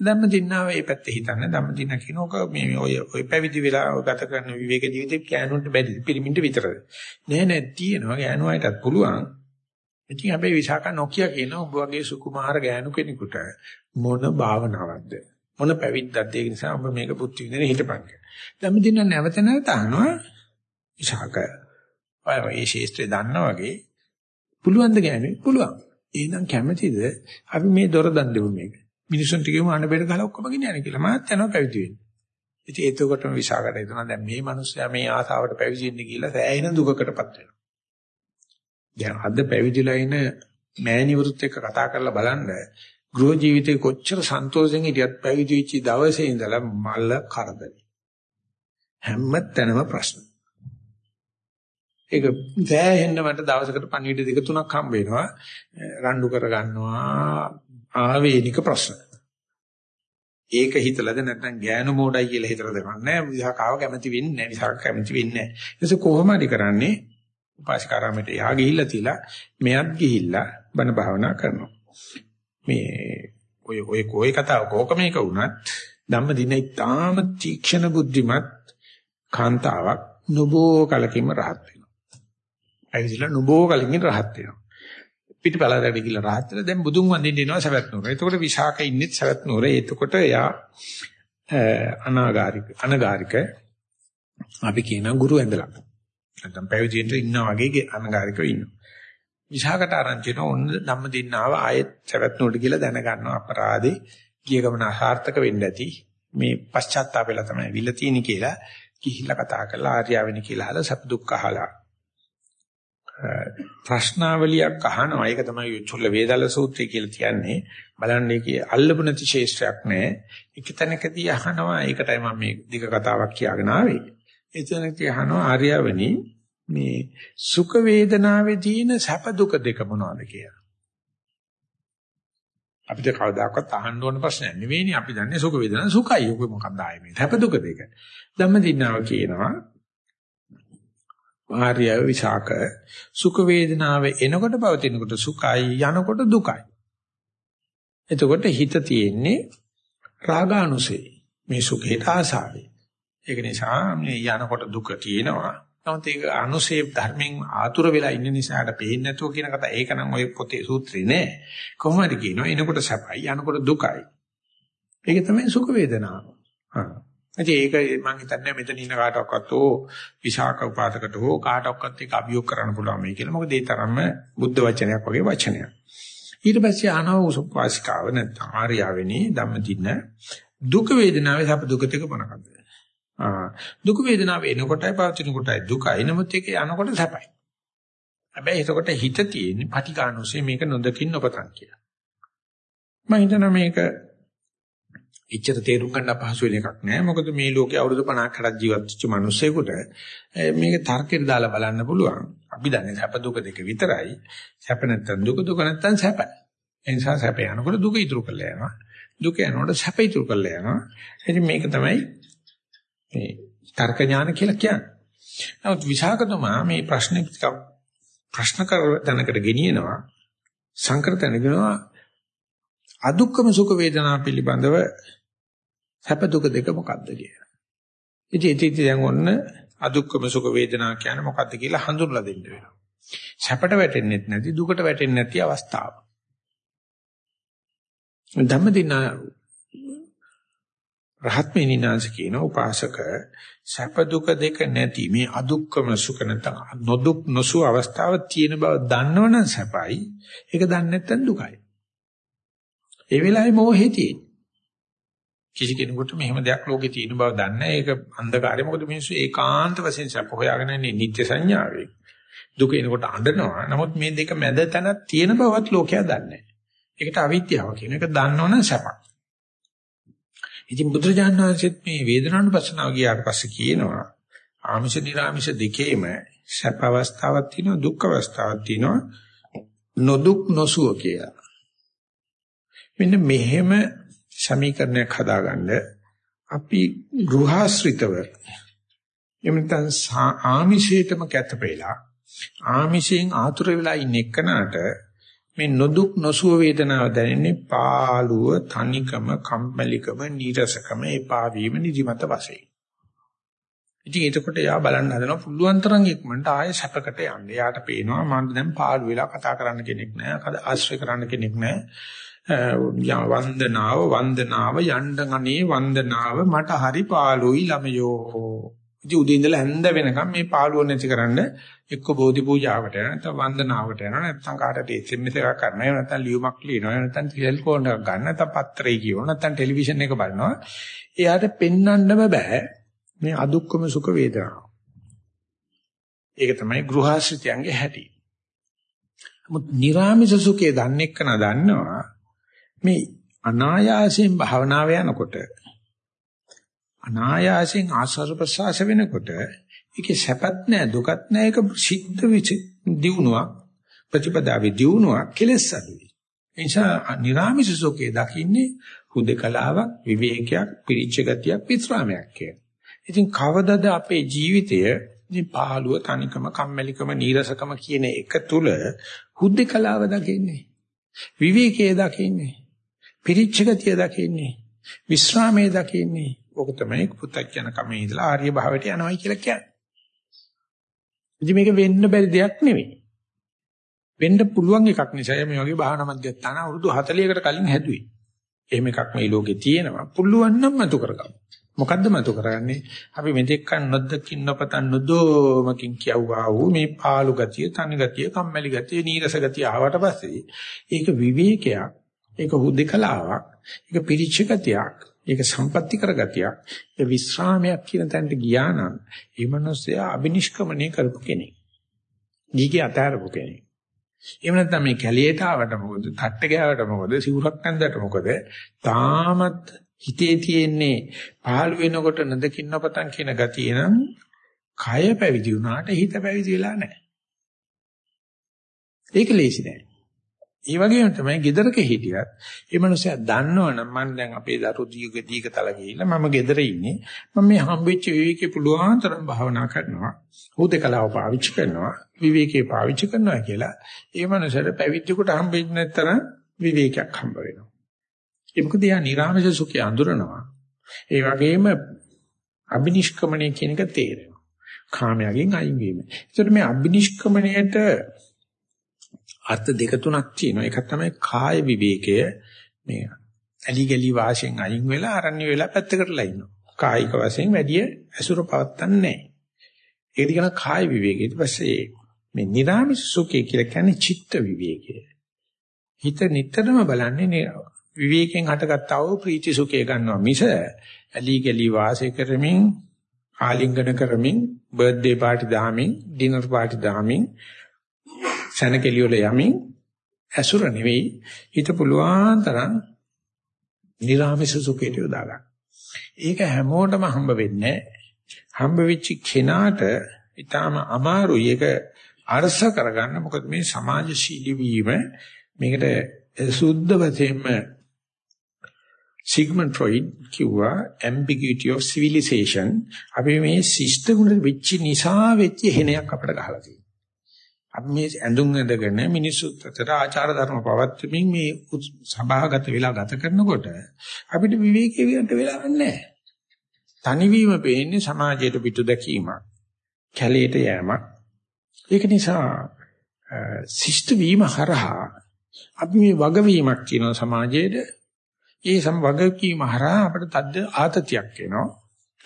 A: ධම්ම දින්නාව මේ පැත්තේ හිතන්නේ ධම්ම දින්න කියනක මේ ඔය ඔය පැවිදි වෙලා ගත කරන විවේක ජීවිතේ කෑනුන්ට බැරි පිරිමින්ට විතරද. නෑ නෑ තියෙනවා ගෑනුවයිටත් පුළුවන්. ඉතින් හැබැයි විසාක නොකිය කියන ඔබ වගේ සුකුමාර ගෑනු කෙනෙකුට මොන භාවනාවක්ද මොන පැවිද්දක්ද ඒ නිසා ඔබ මේක පුත්‍ති විඳින හිටපන්. ධම්ම දින්න නැවත නැවත අහනවා විසාක ඔය මේ ශේෂ්ත්‍රය දන්නා වගේ පුළුවන් ද කියන්නේ පුළුවන්. එහෙනම් කැමැතිද අපි මේ දොර දන් දෙමු මේක. මිනිසුන්ට කියමු අඬ බෙර ගහලා ඔක්කොම ගෙනියන්න කියලා. මාත් යනවා පැවිදි වෙන්න. ඉතින් එතකොටම විසාකට හිතනවා දැන් මේ මිනිස්සයා මේ ආසාවට පැවිදි වෙන්න කියලා සෑහෙන දුකකටපත් වෙනවා. දැන් අද පැවිදිලා ඉන මෑණිවරුත් එක්ක කතා කරලා බලන්න ගෘහ ජීවිතේ කොච්චර සන්තෝෂෙන් හිටියත් පැවිදි වෙච්ච දවසේ ඉඳලා මල්ල කරදරේ. හැම තැනම ප්‍රශ්න. ඒක සෑහෙන්න මට දවසකට පණිවිඩ දෙක තුනක් හම්බ වෙනවා. රණ්ඩු කර ගන්නවා ආවේනික ප්‍රශ්න. ඒක හිතලද නැත්නම් ගෑනු මෝඩයි කියලා හිතලා දෙන්නේ විසාකාව කැමති වෙන්නේ නැහැ විසාක කැමති වෙන්නේ නැහැ ඊට කොහොම හරි කරන්නේ උපාසිකාරාමයට එහා ගිහිල්ලා තියලා මෙයත් ගිහිල්ලා බණ භාවනා කරනවා. මේ ඔය ඔය කොයි කතාව කෝක මේක වුණත් ධම්මදින ඉතාම තීක්ෂණ බුද්ධිමත් කාන්තාවක් නුබෝ කලකින්ම රහත් වෙනවා. ඇවිදලා නුබෝ කලකින් රහත් වෙනවා. පිටිපලරට ගිහිල්ලා රහත් වෙලා දැන් බුදුන් වඳින්න එනවා සවැත් නුවර. එතකොට විශාක ඉන්නෙත් සවැත් නුවරේ. එතකොට එයා අනාගාരിക අනගාരിക අපි කියන ගුරු ඇඳලා. නැත්නම් පැවිදිෙන්ට ඉන්නා වගේ අනගාരികව ඉන්නවා. විශාකට ආරංචි වෙන ඔන්න ධම්ම දින්නාව ආයෙත් සවැත් නුවරට ගිහිල්ලා දැනගන්නවා අපරාධේ ගිය ගමන අසාර්ථක වෙන්න ඇති. මේ පශ්චාත්තාපෙලා තමයි විල තියෙන්නේ කියලා ගිහිල්ලා කතා කරලා ආර්යාවෙනි කියලා අහලා සප් දුක් අහලා ප්‍රශ්නාවලියක් අහනවා. ඒක තමයි චුල්ල වේදාල සූත්‍රය කියලා කියන්නේ. බලන්න ඒකේ අල්ලපු නැති ශේෂ්ත්‍රයක් නැහැ. එක තැනකදී අහනවා. ඒකටයි මම මේ දිග කතාවක් කියාගෙන ආවේ. එතනදී අහනවා ආර්යවනි මේ සුඛ වේදනාවේ තියෙන සැප දුක දෙක මොනවද කියලා. අපිට කවදාකවත් අහන්න ඕන ප්‍රශ්නයක් නෙවෙයිනේ. අපි දන්නේ සුඛ වේදනා සුඛයි. ඔක මොකක්ද ආයේ මේ සැප දුක දෙක. ධම්මදින්නාව කියනවා ආර්ය විසාක සුඛ වේදනාව එනකොට පවතිනකොට සුඛයි යනකොට දුකයි. එතකොට හිත තියෙන්නේ රාගානුසේ මේ සුඛේට ආසාවේ. ඒක නිසා මේ යනකොට දුක තියෙනවා. නමුත් ඒක අනුසේ ධර්මෙන් ආතුර වෙලා ඉන්න නිසාට පේන්නේ නැතුව කියන කතා ඒක නම් ඔය පොතේ සූත්‍රේ නෑ. කොහොමද කියනවා එනකොට සැපයි යනකොට දුකයි. ඒක තමයි සුඛ වේදනාව. හා ඉතින් ඒක මම හිතන්නේ මෙතන ඉන්න කාටවත් හෝ විශාක උපාසකට හෝ කාටවත් ඒක අභියෝග කරන්න පුළුවන් මේ කියලා. මොකද ඒ තරම්ම බුද්ධ වචනයක් වගේ වචනයක්. ඊට පස්සේ ආනව උපාසිකාව නැත්නම් ආර්යාවෙනි ධම්මදින දුක වේදනාවේ සැප දුක දෙක මොනකද? ආ දුක වේදනාව එනකොටයි පවතින කොටයි දුකයි නමුත් ඒක යනකොට සැපයි. හැබැයි එතකොට හිත තියෙන්නේ පටිඝානුසේ මේක නොදකින් නොපතන් කියලා. මම හිතනවා මේක එච්චර තේරුම් ගන්න අපහසු වෙන එකක් නෑ. මොකද මේ ලෝකේ අවුරුදු 50ක් 60ක් ජීවත් වෙච්ච මිනිස්සෙකුට මේක තර්කයෙන් දාලා බලන්න පුළුවන්. අපි දන්නේ සැප දුක දෙක විතරයි. සැප නැත්තම් දුක දුක නැත්තම් සැප. ඒ නිසා සැප යනකොට දුක ඉතුරු කරලා යනවා. දුක යනකොට සැප ඉතුරු කරලා යනවා. ඉතින් මේක තමයි මේ තර්ක ඥාන කියලා කියන්නේ. නමුත් විසාකතුමා මේ ප්‍රශ්නේ ප්‍රශ්න කර දැනකට ගෙනියනවා. සංකර දැනගෙනවා අදුක්කම සුඛ වේදනා පිළිබඳව සැප දුක දෙක මොකක්ද කියලා. ඉතින් ඉතින් දැන් ඔන්න අදුක්කම සුඛ වේදනා කියන්නේ මොකක්ද කියලා හඳුන්ලා දෙන්න වෙනවා. සැපට වැටෙන්නේ නැති දුකට වැටෙන්නේ නැති අවස්ථාව. ධම්මදින රහත් මෙනිනාංශ කියන උපාසක සැප දුක දෙක නැති මේ අදුක්කම සුඛ නැත්නම් නොදුක් නොසු අවස්ථාව තියෙන බව දන්නවනම් සැපයි. ඒක දන්නේ නැත්නම් දුකයි. ඒ වෙලාවේ මොහේ තියෙන්නේ කිසි කෙනෙකුට මෙහෙම දෙයක් ලෝකේ තියෙන බව දන්නේ ඒක අන්ධකාරය. මොකද මිනිස්සු ඒකාන්ත වශයෙන් සැප හොයාගෙන ඉන්නේ නිත්‍ය සංඥාවේ දුක එනකොට අඬනවා. නමුත් මේ දෙක මැද තැනක් තියෙන බවත් ලෝකයා දන්නේ ඒකට අවිද්‍යාව කියන එක දන්නවනම් සැපක්. ඉතින් බුදුරජාණන් වහන්සේත් මේ වේදනානුපස්සනාව ගියාට පස්සේ කියනවා ආමිෂ නිර්ආමිෂ දෙකේම සැප අවස්ථාවක් තියෙනවා දුක් අවස්ථාවක් තියෙනවා නොදුක් නොසුව කියලා. මෙන්න මෙහෙම සමීකරණයක් හදාගන්න අපි ගෘහාශ්‍රිතව එමෙතන ආමිෂයටම කැතපෙලා ආමිෂයෙන් ආතුර වෙලා ඉන්න එක්කනට මේ නොදුක් නොසුව වේදනාව දැනෙන්නේ පාළුව තනිකම කම්මැලිකම නීරසකම එපා වීම නිදිමත වශයෙන්. ඉතින් එතකොට යා බලන්න හදනවා පුළුවන් තරම් ඉක්මනට ආයෙ සැපකට යන්න. යාට පේනවා මම දැන් පාළු වෙලා කතා කරන්න කෙනෙක් නැහැ. ආශ්‍රය කරන්න කෙනෙක් නැහැ. වන්දනාව වන්දනාව යන්න ගනේ වන්දනාව මට හරි පාළුයි ළමයෝ ඉතින් උදේ ඉඳලා හැන්ද වෙනකම් මේ පාළුව නැතිකරන්න එක්ක බෝධි පූජාවට යනවා නැත්නම් වන්දනාවට යනවා නැත්නම් කාටද SMS එකක් කරනවා නැත්නම් ලියුමක් ලියනවා නැත්නම් ටෙලිෆෝන් එකක් ගන්න නැත්නම් පත්‍රය කියවනවා නැත්නම් ටෙලිවිෂන් එක බලනවා එයාට පෙන්වන්නම බෑ මේ අදුක්කම සුඛ වේදනාව. ඒක තමයි ගෘහාශ්‍රිතයන්ගේ හැටි. නමුත් නිර්ාමිස සුඛේ දන්නේ කන දන්නවා මේ අනායාසයෙන් භාවනාව යනකොට අනායාසයෙන් ආස්වාද ප්‍රසආස වෙනකොට ඒකේ සැපත් නැහැ දුකත් නැහැ. ඒක සිද්ධ දියුණුවක් ප්‍රතිපදාවේ දියුණුවක් කෙලස් අඩුයි. ඒ නිසා නිර්ාමිස සුඛේ දකින්නේ හුදකලාවක් විවේකයක් පිරිච්ච ගතියක් විස්රාමයක් කියන. ඉතින් කවදද අපේ ජීවිතය මේ පහළුව තනිකම කම්මැලිකම නීරසකම කියන එක තුල හුදකලාව දකින්නේ? විවේකයේ දකින්නේ? පිරිච්ච ගතිය දකින්නේ? විස්රාමයේ දකින්නේ? ඕක තමයි පුත්තජන කමේ ඉඳලා ආර්ය භාවයට යනවායි කියලා කියන්නේ. ඉතින් මේක වෙන්න බැරි දෙයක් නෙවෙයි. වෙන්න පුළුවන් එකක් නිසා මේ වගේ භාවනා මධ්‍යස්ථාන අවුරුදු 40කට කලින් හැදුවේ. එහෙම එකක් මේ ලෝකේ තියෙනවා. පුළුවන් නම් මතු කරගමු. මොකද්ද මතු කරන්නේ? අපි මෙතෙක් කන් නොදකින් නොපතන් නොදෝමකින් කියවුවා වූ මේ පාළු ගතිය, තනි ගතිය, කම්මැලි ගතිය, නීරස ගතිය ආවට පස්සේ ඒක විවේකයක්, ඒක හුදකලාවක්, ඒක පිරිච්ච ගතියක්, ඒක සම්පatti කරගතියක්, ඒ විස්රාමයක් කියන තැනට ගියා නම් ඒ මනුස්සයා අබිනිෂ්ක්‍මණය කරපු කෙනෙක්. ගීගේ අතාරපු කෙනෙක්. එහෙම නැත්නම් මේ කැලියට ආවට මොකද? තට්ට ගෑවට මොකද? සිවුරක් නැන්දට මොකද? තාමත් හිතේ තියෙන්නේ පහළ වෙනකොට නදකින්න පතන් කියන ගතිය නම් කය පැවිදි වුණාට හිත පැවිදි වෙලා නැහැ. ඒක ලේසි නෑ. ඒ වගේම තමයි ගෙදරක හිටියත් ඒ මනුස්සයා දන්නවනම් මම දැන් අපේ දරු දීග දීගතල ගිහිල්ලා මම ගෙදර ඉන්නේ. මම මේ හම්බෙච්ච විවේකේ පුළුවන් තරම් භාවනා කරනවා. හුදකලාව පාවිච්චි කරනවා. විවේකේ පාවිච්චි කරනවා කියලා ඒ මනුස්සයාට පැවිද්දෙකුට හම්බෙන්නේ නැතරම් විවේකයක් හම්බ වෙනවා. ඒ මොකද යා නිර්ආමස සුඛය අඳුරනවා. ඒ වගේම අබිනිෂ්ක්‍මණය කියන එක තේරෙනවා. කාමයෙන් අයින් වීම. ඒකට මේ අබිනිෂ්ක්‍මණයට අර්ථ දෙක තුනක් තියෙනවා. එකක් තමයි කාය විවේකය. මේ ඇලි ගලි වාසියෙන් අයින් වෙලා අරණ්‍ය වෙලා පැත්තකටලා ඉන්නවා. කායික වශයෙන් වැඩි ඇසුර පවත්තන්නේ නැහැ. ඒක දිගන කාය විවේකය. ඊට පස්සේ මේ නිරාමිස සුඛය කියලා කියන්නේ චිත්ත විවේකය. හිත නිතරම බලන්නේ විවේකයෙන් හටගත්තා වූ ප්‍රීති සුඛය ගන්නවා මිස ඇලි ගලි වාසය කරමින් ආලිංගන කරමින් බර්ත්ඩේ පාටි දාමින් ඩිනර් පාටි දාමින් සැනකෙලිය වල යමින් ඇසුර නෙවෙයි හිත පුළුවන් තරම් නිර්ආමිෂ සුඛයට යොදා ගන්න. ඒක හැමෝටම හම්බ වෙන්නේ හම්බ වෙච්ච කෙනාට ඊටාම අමාරුයි ඒක අරස කරගන්න මොකද මේ සමාජශීලී වීම මේකට සුද්ධ වශයෙන්ම සිග්මන්ඩ් ෆ්‍රොයිඩ් කිව්වා ambiguity of civilization අපි මේ ශිෂ්ට ගුණ වෙච්ච නිසා වෙච්ච හෙනයක් අපිට ගහලා තියෙනවා. අපි මේ ඇඳුම් ඇඳගෙන මිනිස්සුත් අතර ආචාර ධර්ම පවත්වමින් මේ සභාගත වෙලා ගත කරනකොට අපිට විවේකී වෙන්න වෙලා නැහැ. තනිවීම පේන්නේ සමාජයට පිටු දැකීමක්. කැලේට යෑමක්. ඒක නිසා ශිෂ්ට වීම හරහා අපි මේ වගවීමක් කියන සමාජයේද ඒ සම වගකීම හරහා අපිට තද්ද ආතතියක් එනවා.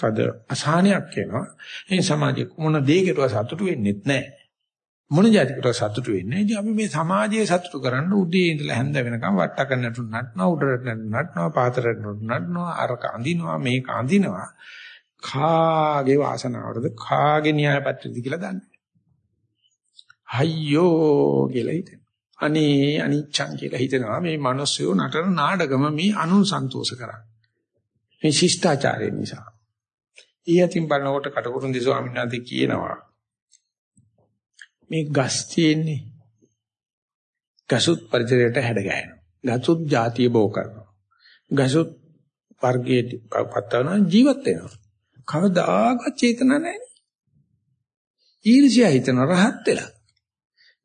A: තද අසහනයක් එනවා. ඒ සමාජයේ මොන දෙයකටවත් සතුටු වෙන්නෙත් නැහැ. මොන જાතිකට සතුටු වෙන්නේ. ඉතින් අපි මේ සමාජයේ සතුටු කරන්න උදේ ඉඳලා හැන්ද වෙනකම් වට කරන්නට නටනවා උඩරට නටනවා පාතරට නටනවා අරක අඳිනවා මේක අඳිනවා කාගේ වාසනාවටද කාගේ න්‍යායපත්‍රද කියලා දන්නේ. අයියෝ කියලා හිතෙනවා. අනේ අනිච්චං කියලා හිතනවා මේ මිනිස්සු නටන නාටකම මේ අනුන් සන්තෝෂ කරන්නේ. මේ ශිෂ්ටාචාරය නිසා. ඊයතින් බලනකොට කටුකුරුන්දි ස්වාමීන් වහන්සේ කියනවා මේ ගස් තියෙන්නේ ගසුත් පරිසරයට හැඩ ගැහෙනවා. ගසුත් ಜಾතිය බෝ කරනවා. ගසුත් වර්ගයේ පත්තන ජීවත් වෙනවා. කවදාකවත් චේතන නැහැ. ඊර්ෂ්‍යා හිතන රහත් වෙලා.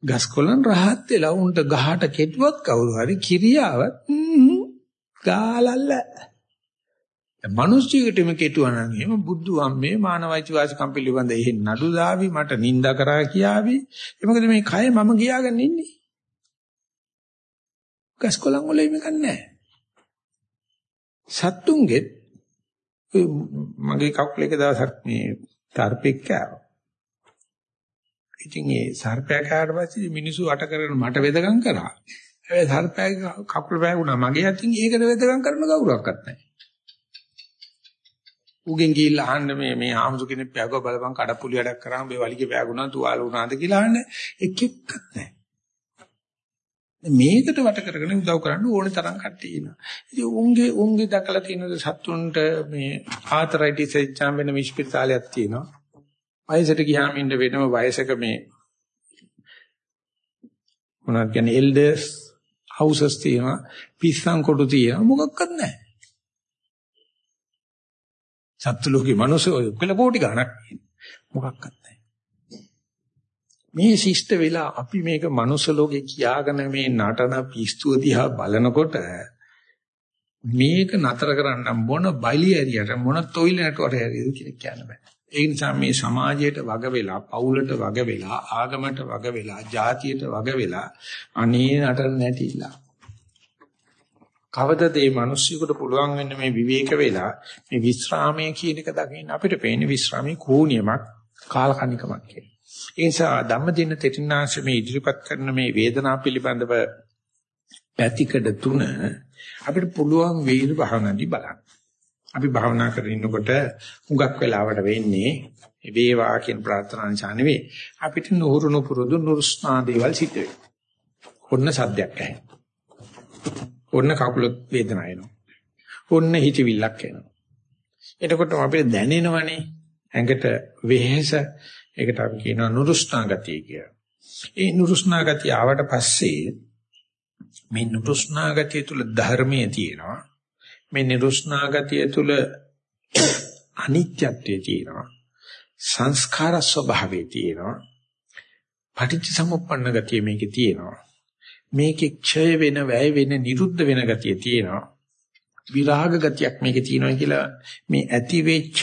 A: ගස් කොළන් රහත් වෙලා උන්ට ගහට කෙටුවත් කවුරු හරි කිරියාවත් ගාලල්ල මිනිස්සුකටම කෙටුවා නම් එහෙම බුද්ධ අම්මේ මානවයිච වාසිකම් පිළිබඳ එහෙන් නඩු දාවි මට නිඳා කරා කියාවි ඒ මොකද මේ කය මම ගියාගෙන ඉන්නේ ගස්කොලන් වල මේක නැහැ සත්තුන්ගෙත් මගේ කකුල එක දවසක් මේ තරපෙක් කෑවා. ඉතින් ඒ සර්පයා කෑවට පස්සේ මිනිස්සු වට කරගෙන මට වෙදකම් කරා. හැබැයි සර්පයාගේ කකුල පෑගුණා මගේ අතින් ඒකට වෙදකම් කරන ගෞරවයක්වත් නැහැ. උගෙන් ගිහිල්ලා අහන්න මේ මේ ආමසු කෙනෙක් පෑගුව බලපන් කඩප්පුලි වැඩක් කරාම මේ වලිගේ පෑගුණා තුවාල වුණාද කියලා අහන්න එක එක්කත් නැහැ. මේකට වට කරගෙන උදව් කරන්න ඕනේ තරම් කට්ටිය ඉන්නවා. ඉතින් උන්ගේ උන්ගේ දැකලා තියෙන සත්තුන්ට මේ ආතරයිටිස් එක්සාම් වෙන විශ්පිතාලයක් තියෙනවා. වයසට ගියාම ඉන්න වෙනම වයසක මේ මොනවද කියන්නේ එල්ඩර්ස් හවුසස් තියෙනවා පිස්සන් කොටු තියෙනවා මොකක්වත් නැහැ. සත්තු ලෝකේ මිනිස්සු ඔය කියලා කෝටි ගණක් මොකක්වත් නැහැ. මේ ශිෂ්ට වෙලා අපි මේක මනුස්ස ලෝකේ කියාගෙන මේ නටන පිස්තුව දිහා බලනකොට මේක නතර කරන්න මොන බයිලි ඇරියට මොන තොইলයට වර ඇරියද කියලා කියන්න බෑ. ඒ නිසා මේ සමාජයට වග වෙලා, පවුලට වග වෙලා, ආගමට වග වෙලා, ජාතියට වග වෙලා අනේ නටන නැතිලා. කවදද මේ මිනිස්සුන්ට පුළුවන් වෙන්නේ මේ විවේක වෙලා මේ විස්රාමයේ කියන එක දකින්න අපිට පේන්නේ විස්රාමයේ කෝණියමක් කාලකණිකමක් කියලා. ඒ නිසා ධම්මදින තෙටිනාංශ මේ ඉදිරිපත් කරන මේ වේදනාව පිළිබඳව පැතිකඩ තුන අපිට පුළුවන් වේද භාවනාදී බලන්න. අපි භාවනා කරගෙන ඉන්නකොට හුඟක් වෙලාවට වෙන්නේ වේවා කියන ප්‍රාර්ථනා නිසා නෙවෙයි අපිට නුහුරුණු පුරුදු නුරුස්නා දේවල් සිද්ධ වෙනවා. ඔන්න සද්දයක් ඇහෙනවා. ඔන්න කකුල වේදනාව එනවා. ඔන්න හිතවිල්ලක් එනවා. එතකොට අපිට දැනෙනවනේ ඇඟට වෙහෙස ඒකට අපි කියනවා නුරුස්නා ගතිය කියලා. ඒ නුරුස්නා ගතිය ආවට පස්සේ මේ නුරුස්නා ගතිය තුල ධර්මයේ තියෙනවා. මේ නිරුස්නා ගතිය තුල අනිත්‍යත්වයේ තියෙනවා. සංස්කාර ස්වභාවයේ තියෙනවා. පටිච්ච සමුප්පන්න ගතිය මේකේ තියෙනවා. මේකේ ක්ෂය වෙන වැය වෙන නිරුද්ධ වෙන ගතිය තියෙනවා. විරාග ගතියක් මේකේ තියෙනවා කියලා මේ ඇති වෙච්ච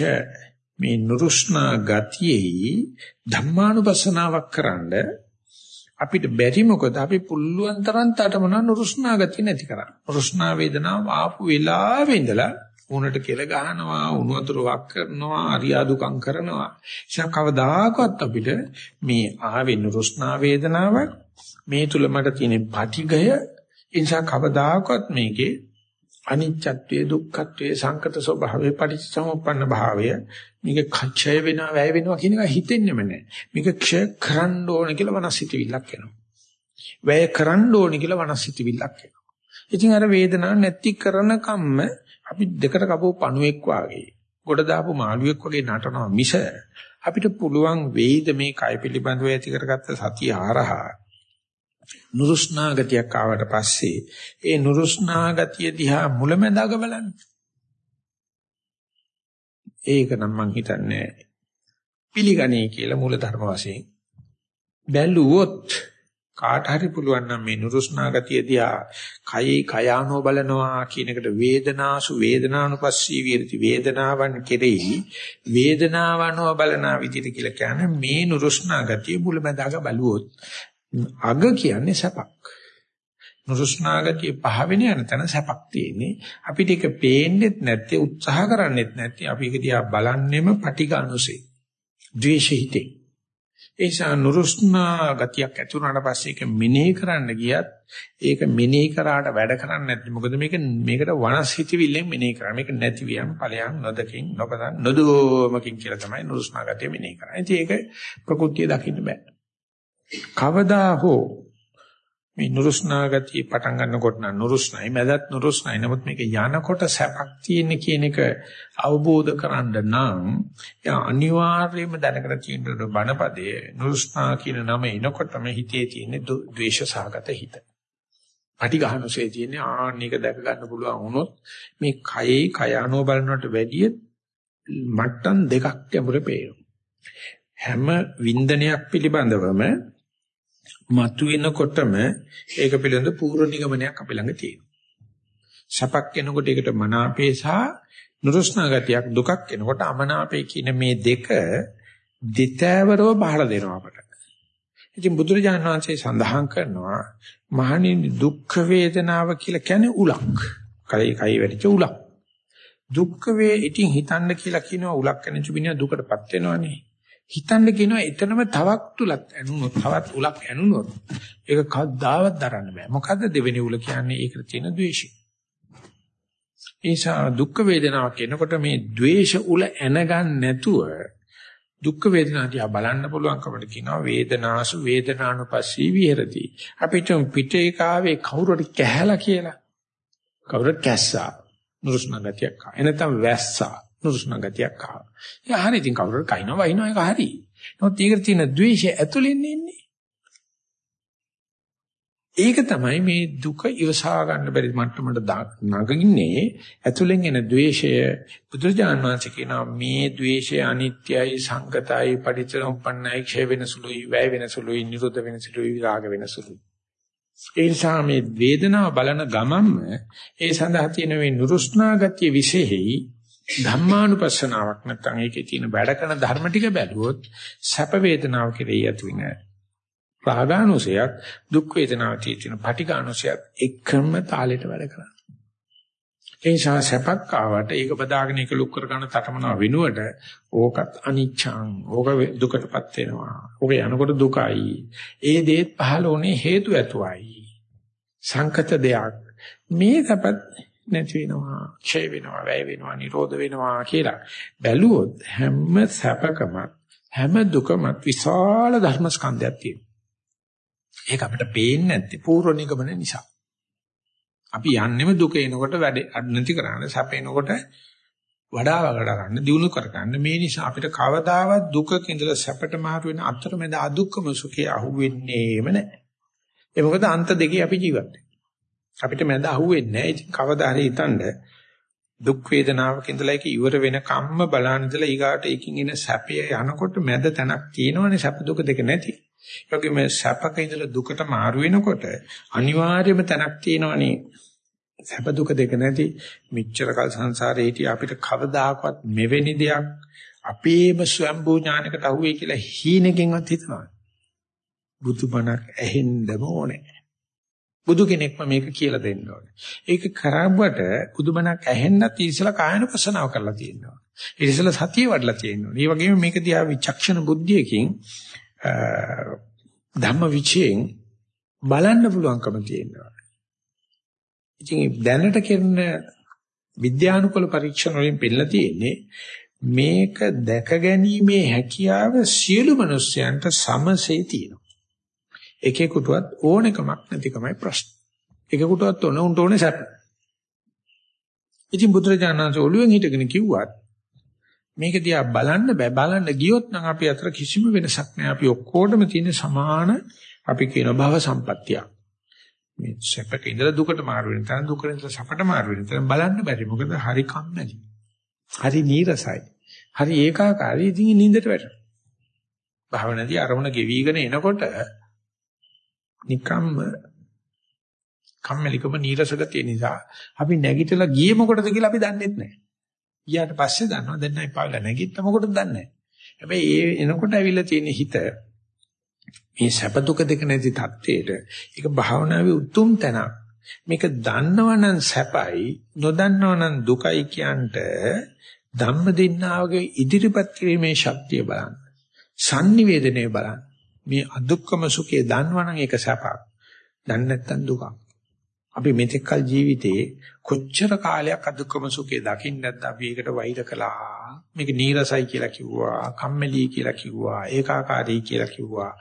A: මේ නුරුස්නා ගතියෙහි ධම්මානුපස්සනාවක් කරන්නේ අපිට බැරි මොකද අපි පුල්ලුවන් තරම් තටමන නුරුස්නා ගතිය නැති කරා. නුරුස්නා වේදනාව ආපු වෙලාවෙ ඉඳලා උණට කෙල ගහනවා, උණු වතුර වක් කරනවා, අරියාදුකම් කරනවා. ඒක කවදාකවත් අපිට මේ ආවේ නුරුස්නා වේදනාවක් මේ තුල මට තියෙන පටිගය නිසා කවදාකවත් මේකේ අනිත්‍යත්වයේ දුක්ඛත්වයේ සංකත ස්වභාවයේ පටිච්චසමුප්පන්න භාවය මේක ක්ෂය වෙනවා වැය වෙනවා කියන එක හිතෙන්නෙම නැහැ. මේක ක්ෂය කරන්න ඕන කියලා වනස්සිතවිල්ලක් එනවා. වැය කරන්න ඕන කියලා වනස්සිතවිල්ලක් එනවා. ඉතින් අර වේදනාවක් නැති කරන කම්ම අපි දෙකට කපපු පණුවෙක් වාගේ ගොඩ දාපු මාළුවෙක් වගේ නටනවා මිස අපිට පුළුවන් වෙයිද මේ කය පිළිබඳව ඇති කරගත්ත සතිය ආරහා නුරුස්නා ගතියක් ආවට පස්සේ ඒ නුරුස්නා ගතිය දිහා මුලැමැදාග බලන්න. ඒක නම් මං හිතන්නේ පිළිගන්නේ කියලා මූල ධර්ම වශයෙන් බැලුවොත් කාට හරි පුළුවන් නම් මේ නුරුස්නා ගතිය දිහා කයි කයානෝ බලනවා කියන එකට වේදනාසු වේදනානුපස්සී විරති වේදනාවන් කෙරෙහි වේදනාවනෝ බලනා විදිහට කියලා කියන්නේ මේ නුරුස්නා ගතිය මුලැමැදාග බලුවොත් අග කියන්නේ සැපක්. නුරුස්නාගතිය පහ වෙන යන තැන සැපක් තියෙන්නේ. අපිට ඒක පේන්නෙත් නැත්තේ උත්සාහ කරන්නෙත් නැත්තේ අපි ඒක දිහා බලන්නෙම පටිඝ අනුසේ. ද්වේෂිතේ. ඒසා නුරුස්නා ගතියක් ඇති වුණාට පස්සේ ඒක මෙනෙහි කරන්න ගියත් ඒක මෙනෙහි කරාට වැඩ කරන්නේ නැත්නම් මොකද මේක මේකට වනස් හිතවිල්ලෙන් මෙනෙහි කරන්නේ. මේක නැති වියම් ඵලයන් නොදකින් නොපදන් නොදෝමකින් කියලා තමයි නුරුස්නා ගතිය මෙනෙහි කරන්නේ. ඉතින් ඒක ප්‍රകൃතිය දකින්න බෑ. කවදා හෝ මේ නුරුස්නා ගතිය පටන් ගන්නකොට නම් නුරුස්නයි මැදත් නුරුස්නයි නමුත් මේක යනකොට සැපක් තියෙන කියන එක අවබෝධ කරගන්න නම් යා අනිවාර්යයෙන්ම දැනගෙන තියෙන බණපදයේ නුරුස්නා කියන නම එනකොටම හිතේ තියෙන ද්වේෂ සහගත හිත. පටිඝානසේ තියෙන ආන්නේක දැක ගන්න පුළුවන් වුණොත් මේ කයේ කය අනුව බලනකොට වැඩිය මට්ටම් දෙකක් ගැඹුරේ පේනවා. හැම වින්දනයක් පිළිබඳවම මතුවෙනකොටම ඒක පිළිබඳ පූර්ව නිගමනයක් අපි ළඟ තියෙනවා. සැපක් එනකොට ඒකට මනාපේ සහ නුරුස්නා ගතියක් දුකක් එනකොට අමනාපේ කියන මේ දෙක දෙතෑවරව බහලා දෙනවා අපට. ඉතින් බුදුරජාණන් වහන්සේ සඳහන් කරනවා මහණෙනි දුක්ඛ වේදනාව කියලා කියන්නේ උලක්. කයි කයි වැඩිච උලක්. දුක්ඛ වේ ඉතින් හිතන්න කියලා කියනවා උලක් කන චුබිනිය දුකටපත් වෙනවනේ. හිතන්න කියනවා එතනම තවක් තුලක් ඇනුනොත් තවත් උලක් ඇනුනොත් ඒක කවදාවත් දරන්න බෑ. මොකද්ද දෙවෙනි උල කියන්නේ? ඒකට තියෙන ද්වේෂය. ඒසා දුක් වේදනාවක් එනකොට මේ ද්වේෂ උල ඇනගන්න නැතුව දුක් වේදනා දිහා බලන්න පුළුවන්කමට කියනවා වේදනාසු වේදනානුපස්සී විහෙරති. අපිට පිටේ කාවේ කවුරුරි කැහැලා කියලා. කවුරු කැස්සා නුරුස්නා ගතියක් ආ. එනතම් වැස්සා නුරුස්නා ගතියක් ආවා. ඒක හරි ඉතින් කවුරුර කයින්නවා වයින්නවා ඒක හරි. නමුත් ඊකට තියෙන ද්වේෂය ඇතුලින් ඉන්නේ. ඒක තමයි මේ දුක ඉවසා ගන්න බැරි මට්ටමට නගින්නේ ඇතුලෙන් එන ද්වේෂය බුදුරජාන් වහන්සේ කියනවා මේ ද්වේෂය අනිත්‍යයි සංගතයි පටිච්චසමුප්පන්නයි ක්ෂය වෙන සුළුයි වැය වෙන සුළුයි නිරෝධ වෙන සුළුයි විරාග වෙන සුළුයි ඒ නිසා මේ වේදනාව බලන ගමන්ම ඒ සඳහා තියෙන මේ නුරුස්නා ගතිය විශේෂයි ධම්මානුපස්සනාවක් නැත්නම් ඒකේ තියෙන වැඩ කරන ධර්ම ටික බැලුවොත් සැප වේදනාව කෙරෙහි ඇති වෙන රාගානුසයත් දුක් වේදනාව තියෙන පටිඝානුසයත් එකම තාලෙට වැඩ කරනවා. ඒ නිසා සැපක් ආවට ඒක බදාගෙන ඒක ලුක් කර ගන්න තටමනවා වෙනුවට ඕකත් අනිච්ඡං ඕක දුකටපත් වෙනවා. ඕක යනකොට දුකයි. ඒ දේත් පහළ වුණේ හේතු ඇතුවයි. සංකත දෙයක්. මේ සැපත් නැති වෙනවා, ක්ෂය වෙනවා, වැය වෙනවා, නිරෝධ වෙනවා කියලා බැලුවොත් හැම සැපකම හැම දුකම විශාල ධර්ම ස්කන්ධයක් තියෙනවා. ඒක අපිට පේන්නේ නැත්තේ පූර්ව නිගමන නිසා. අපි යන්නෙම දුක එනකොට වැඩ නැති කරන්න සැප එනකොට වඩා වඩා ගන්න දිනු කර ගන්න මේ නිසා අපිට කවදාවත් දුකක ඉඳලා සැපට මාරු වෙන අතරමැද අදුක්කම සුඛය අහුවෙන්නේම නැහැ. ඒ මොකද අන්ත දෙකේ අපි ජීවත් අපිට මැද අහුවෙන්නේ නැහැ. ඉතින් කවදා හරි හිතනද දුක් වේදනාවක ඉඳලා ඒක ඉවර වෙන කම්ම බලන ඉඳලා ඊගාට ඒකින් එන සැපය යනකොට මැද තැනක් තියෙනවනේ සැප දුක දෙක නැති. ඒ වගේම සැපක ඉඳලා දුකට මාරු වෙනකොට අනිවාර්යයෙන්ම තැනක් තියෙනවනේ සැප දුක දෙක නැති මෙච්චර කල් සංසාරේ හිටිය අපිට කවදාකවත් මෙවැනි දෙයක් අපේම ස්වයම්බෝ ඥානකට අහුවේ කියලා හීනකින්වත් හිතනවා බුදුබණක් ඇහෙන්නම ඕනේ බුදු කෙනෙක්ම මේක කියලා දෙන්න ඕනේ ඒක කරාබුවට බුදුබණක් ඇහෙන්නත් ඉස්සලා කායනුපසනාව කරලා තියෙනවා ඉතින් සතිය වඩලා තියෙනවා ඒ වගේම මේක දිහා විචක්ෂණ බුද්ධියකින් ධම්ම විචයෙන් බලන්න පුළුවන්කම තියෙනවා. ඉතින් දැනට කරන විද්‍යානුකූල පරීක්ෂණ වලින් පෙන්නලා තියෙන්නේ මේක දැක ගැනීමේ හැකියාව සියලු මිනිස්යන්ට සමසේ තියෙනවා. එකෙකුටවත් ඕනෙකමක් නැතිකමයි ප්‍රශ්න. එකෙකුටවත් ඕන උන්ට ඕනේ සැප. ඉතින් බුදුරජාණන් ඔළුවෙන් හිටගෙන කිව්වත් මේක දිහා බලන්න බෑ. බලන්න ගියොත් නම් අපි අතර කිසිම වෙනසක් නෑ. අපි ඔක්කොටම තියෙන සමාන අපි කියන භව සම්පත්තිය. මේ සැපක ඉඳලා දුකට මාරු වෙන තැන දුකට ඉඳලා සැපට මාරු වෙන තැන බලන්න බැරි. මොකද හරි කම්මැලි. හරි නීරසයි. හරි ඒකාකාරී. ඉතින් නින්දට වැටෙනවා. භවනදී අරමුණ ගෙවිගෙන එනකොට නිකම්ම කම්මැලිකම නීරසකතිය නිසා අපි නැගිටලා ගියේ මොකටද කියලා අපි දන්නේ නැහැ. ගියාට පස්සේ දන්නවා දැන් නැහැ පාවලා නැගිට්ට මොකටද දන්නේ නැහැ. හැබැයි ඒ එනකොට ඇවිල්ලා තියෙන හිත මේ සැප දුක දෙක නැති தത്വයට ඒක භාවනාවේ උතුම් තැන. මේක දන්නවනම් සැපයි නොදන්නවනම් දුකයි කියන්ට ධම්ම දින්නාවගේ ඉදිරිපත් කිරීමේ ශක්තිය බලන්න. sannivedanaya බලන්න. මේ අදුක්කම සුඛය දන්නවනම් ඒක සැපක්. දන්නේ නැත්නම් දුකක්. අපි මෙතෙක් කල ජීවිතේ කොච්චර කාලයක් අදුක්කම සුඛේ දකින්න නැද්ද අපි ඒකට වෛර කළා. මේක නීරසයි කියලා කිව්වා කම්මැලි කියලා කිව්වා ඒකාකාරී කියලා කිව්වා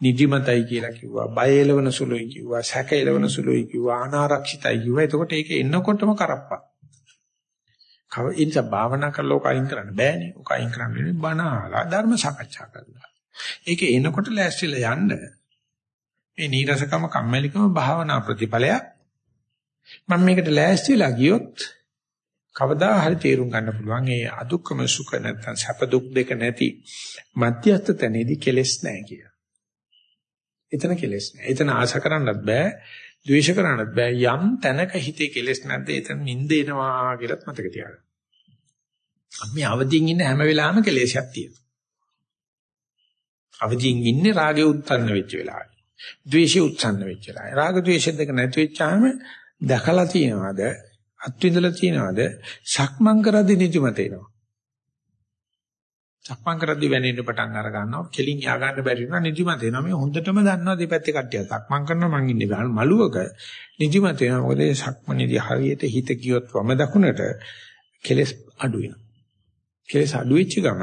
A: නිදිමතයි කියලා කිව්වා බය එලවන සුළුයි කිව්වා සැක එලවන සුළුයි කිව්වා අනාරක්ෂිතයි කිව්වා. එතකොට ඒක එන්නකොටම කරප්පා කව ඉන්ස භාවනා කරලා ඔක අයින් කරන්න බෑනේ. ඔක අයින් කරන්න බනහලා ධර්ම සාකච්ඡා කරලා. ඒක එනකොට ලෑස්තිලා යන්න මේ නීරසකම කම්මැලිකම භාවනා ප්‍රතිඵලයක් මම මේකට ලෑස්තිලා ගියොත් කවදා හරි තේරුම් ගන්න පුළුවන් ඒ අදුක්කම සුඛ නැත්නම් සැප දුක් දෙක නැති මධ්‍යස්ථ තැනේදී කෙලෙස් නැහැ කිය. එතන කෙලෙස් නැහැ. එතන ආශ කරන්නත් බෑ, ද්වේෂ කරන්නත් බෑ. යම් තැනක හිතේ කෙලෙස් නැද්ද එතන නිින්ද එනවා කියලාත් මතක තියාගන්න. අපි අවදිින් ඉන්න හැම වෙලාවෙම කෙලෙසයක් තියෙනවා. අවදිින් ඉන්නේ රාගය උත්පන්න වෙච්ච වෙලාවේ. ද්වේෂය උත්සන්න වෙච්ච වෙලාවේ. රාග ද්වේෂ දෙක නැති වෙච්චාම දැකලා තියනවාද අත්විඳලා තියනවාද සක්මන් කරද්දී නිදිමත එනවා. සක්මන් කරද්දී වැනෙන්න පටන් අර ගන්නවා. කෙලින් යා ගන්න බැරි වෙනවා නිදිමත එනවා. මේ හොඳටම දන්නවා දෙපැත්තේ කට්ටිය සක්මන් කරනවා මං ඉන්නේ මළුවක නිදිමත එනවා. මොකද ඒ සක්මනේදී හරියට හිත කියොත් වම දකුණට කෙලස් අඩු වෙනවා. කෙලස් අඩු වෙච්ච ගම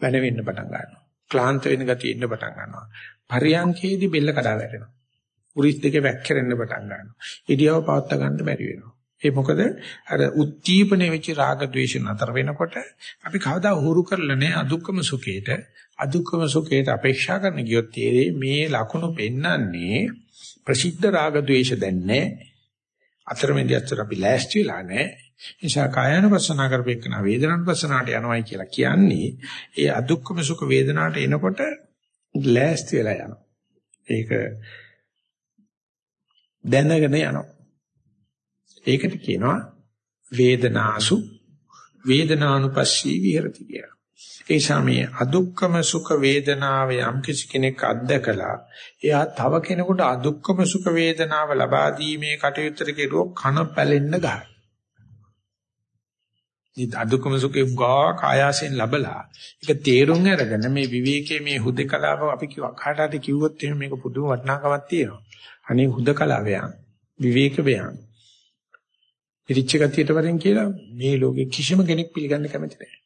A: වැනෙන්න පටන් ගන්නවා. ක්ලාන්ත වෙන ගතිය එන්න පටන් ගන්නවා. පරියන්කේදී බෙල්ල කඩා වැටෙනවා. උරිස් දෙකේ වැක්කරෙන්න පටන් ගන්නවා. ඉරියව පවත්ත ගන්න බැරි වෙනවා. ඒ මොකද අර උද්දීපනේ වෙච්ච රාග ద్వේෂ නතර වෙනකොට අපි කවදා උහුරු කරලා නැහැ අදුක්කම සුඛේට අදුක්කම සුඛේට අපේක්ෂා කරන ගියොත් තේරෙයි මේ ලකුණු පෙන්වන්නේ ප්‍රසිද්ධ රාග ద్వේෂ දැන්නේ අතරමැදි අතර අපි ලෑස්ති වෙලා නැහැ නිසා කායानुපස්සනා කරපේකන වේදනානුපස්සනාට යනවායි කියලා කියන්නේ ඒ අදුක්කම සුඛ වේදනාට එනකොට ලෑස්ති වෙලා යනවා ඒක දැනගෙන යනවා ඒකට කියනවා වේදනාසු වේදනානුපස්සී විහෙරති කියලා. ඒ සමයේ අදුක්කම සුඛ වේදනාව යම් කිසි කෙනෙක් අත්දකලා එයා තව කෙනෙකුට අදුක්කම සුඛ වේදනාව ලබා දීමේ කටයුත්තට කෙරුවොත් කන පැලෙන්න ගහයි. මේ අදුක්කම සුඛේ ගා කායාසෙන් ලබලා ඒක තේරුම් අරගෙන මේ විවේකයේ මේ හුදකලාව අපි කාටද කිව්වොත් එහෙනම් මේක පුදුම වටිනාකමක් තියෙනවා. අනේ හුදකලාවයන් විවේක වේයන් පිරිච්ච ගතියට වරෙන් කියලා මේ ලෝකේ කිසිම කෙනෙක් පිළිගන්න කැමති නැහැ.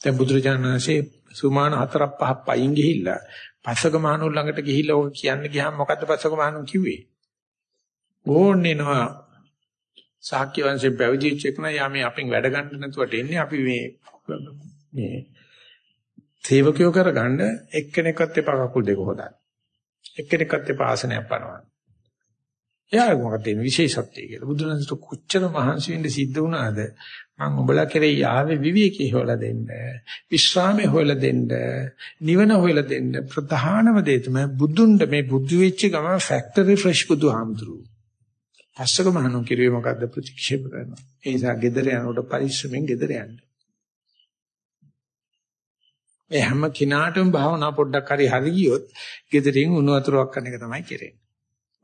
A: දැන් බුදුරජාණන් වහන්සේ සුමාන හතරක් පහක් පයින් ගිහිල්ලා පස්සක මහණු ළඟට ගිහිල්ලා ඕක කියන්න ගියාම මොකද්ද පස්සක මහණු කිව්වේ? ඕන්නේනවා සාක්‍ය වංශේ පැවිදිච්ච එක නෑ යාමේ අපෙන් වැඩ ගන්න නැතුවට එන්නේ අපි මේ මේ සේවකයෝ කරගන්න එක්කෙනෙක්වත් එපා කකුල් දෙක හොදන්න. එක්කෙනෙක්වත් එපා ආසනයක් පනවන්න. එයා මොකද තියෙන විශේෂත්වය කියලා. බුදුරජාණන් කොච්චර මහන්සි වෙන්න සිද්ධ වුණාද? මම උඹලා කෙරේ යාවේ විවේකී හොයලා දෙන්න, විශ්‍රාමයේ හොයලා දෙන්න, නිවන හොයලා දෙන්න. ප්‍රධානම දේ තමයි බුදුන්ට මේ බුදු වෙච්ච ගම ෆැක්ටරි ෆ්‍රෙෂ් බුදුහාමුදුරු. පස්සක මහණු කිරුවේ මොකද්ද ප්‍රතික්ෂේප කරනවා. ඒ නිසා gedara යනකොට පරිස්සමෙන් gedara යන්න. මේ හැම කිනාටම භාවනා පොඩ්ඩක් හරි හරි ගියොත් gederin උණු වතුරක් කරන එක තමයි කරන්නේ.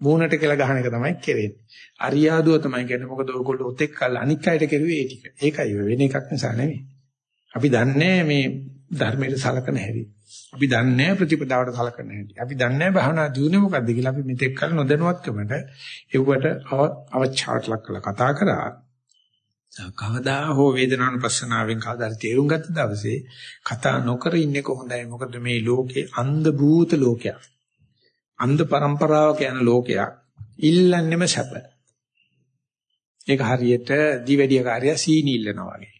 A: මූණට කියලා ගහන එක තමයි කෙරෙන්නේ. අරියාදුව තමයි කියන්නේ මොකද ඔයගොල්ලෝ ඔතෙක් කල් අනික් අයට කෙරුවේ ඒ ටික. ඒකයි වෙන එකක් නිසා නෙමෙයි. අපි දන්නේ මේ ධර්මයට සලකන හැටි. අපි දන්නේ ප්‍රතිපදාවට සලකන හැටි. අපි දන්නේ භාවනා දියුනේ මොකද්ද කියලා අපි මෙතෙක් කල නොදැනුවත්කමට එව්වට අවචාට ලක් කළා කතා කරා. කවදා හෝ වේදනානුපස්සනාවෙන් කවදාද තේරුම් ගත්ත දවසේ කතා නොකර ඉන්නේ කොහොඳයි. මොකද මේ ලෝකේ අන්ධ භූත ලෝකයක්. අන්ධ પરම්පරාවක යන ලෝකයක් ඉල්ලන්නෙම සැප. ඒක හරියට දිවැඩිය කාර්යය සීනි ඉල්ලනවා වගේ.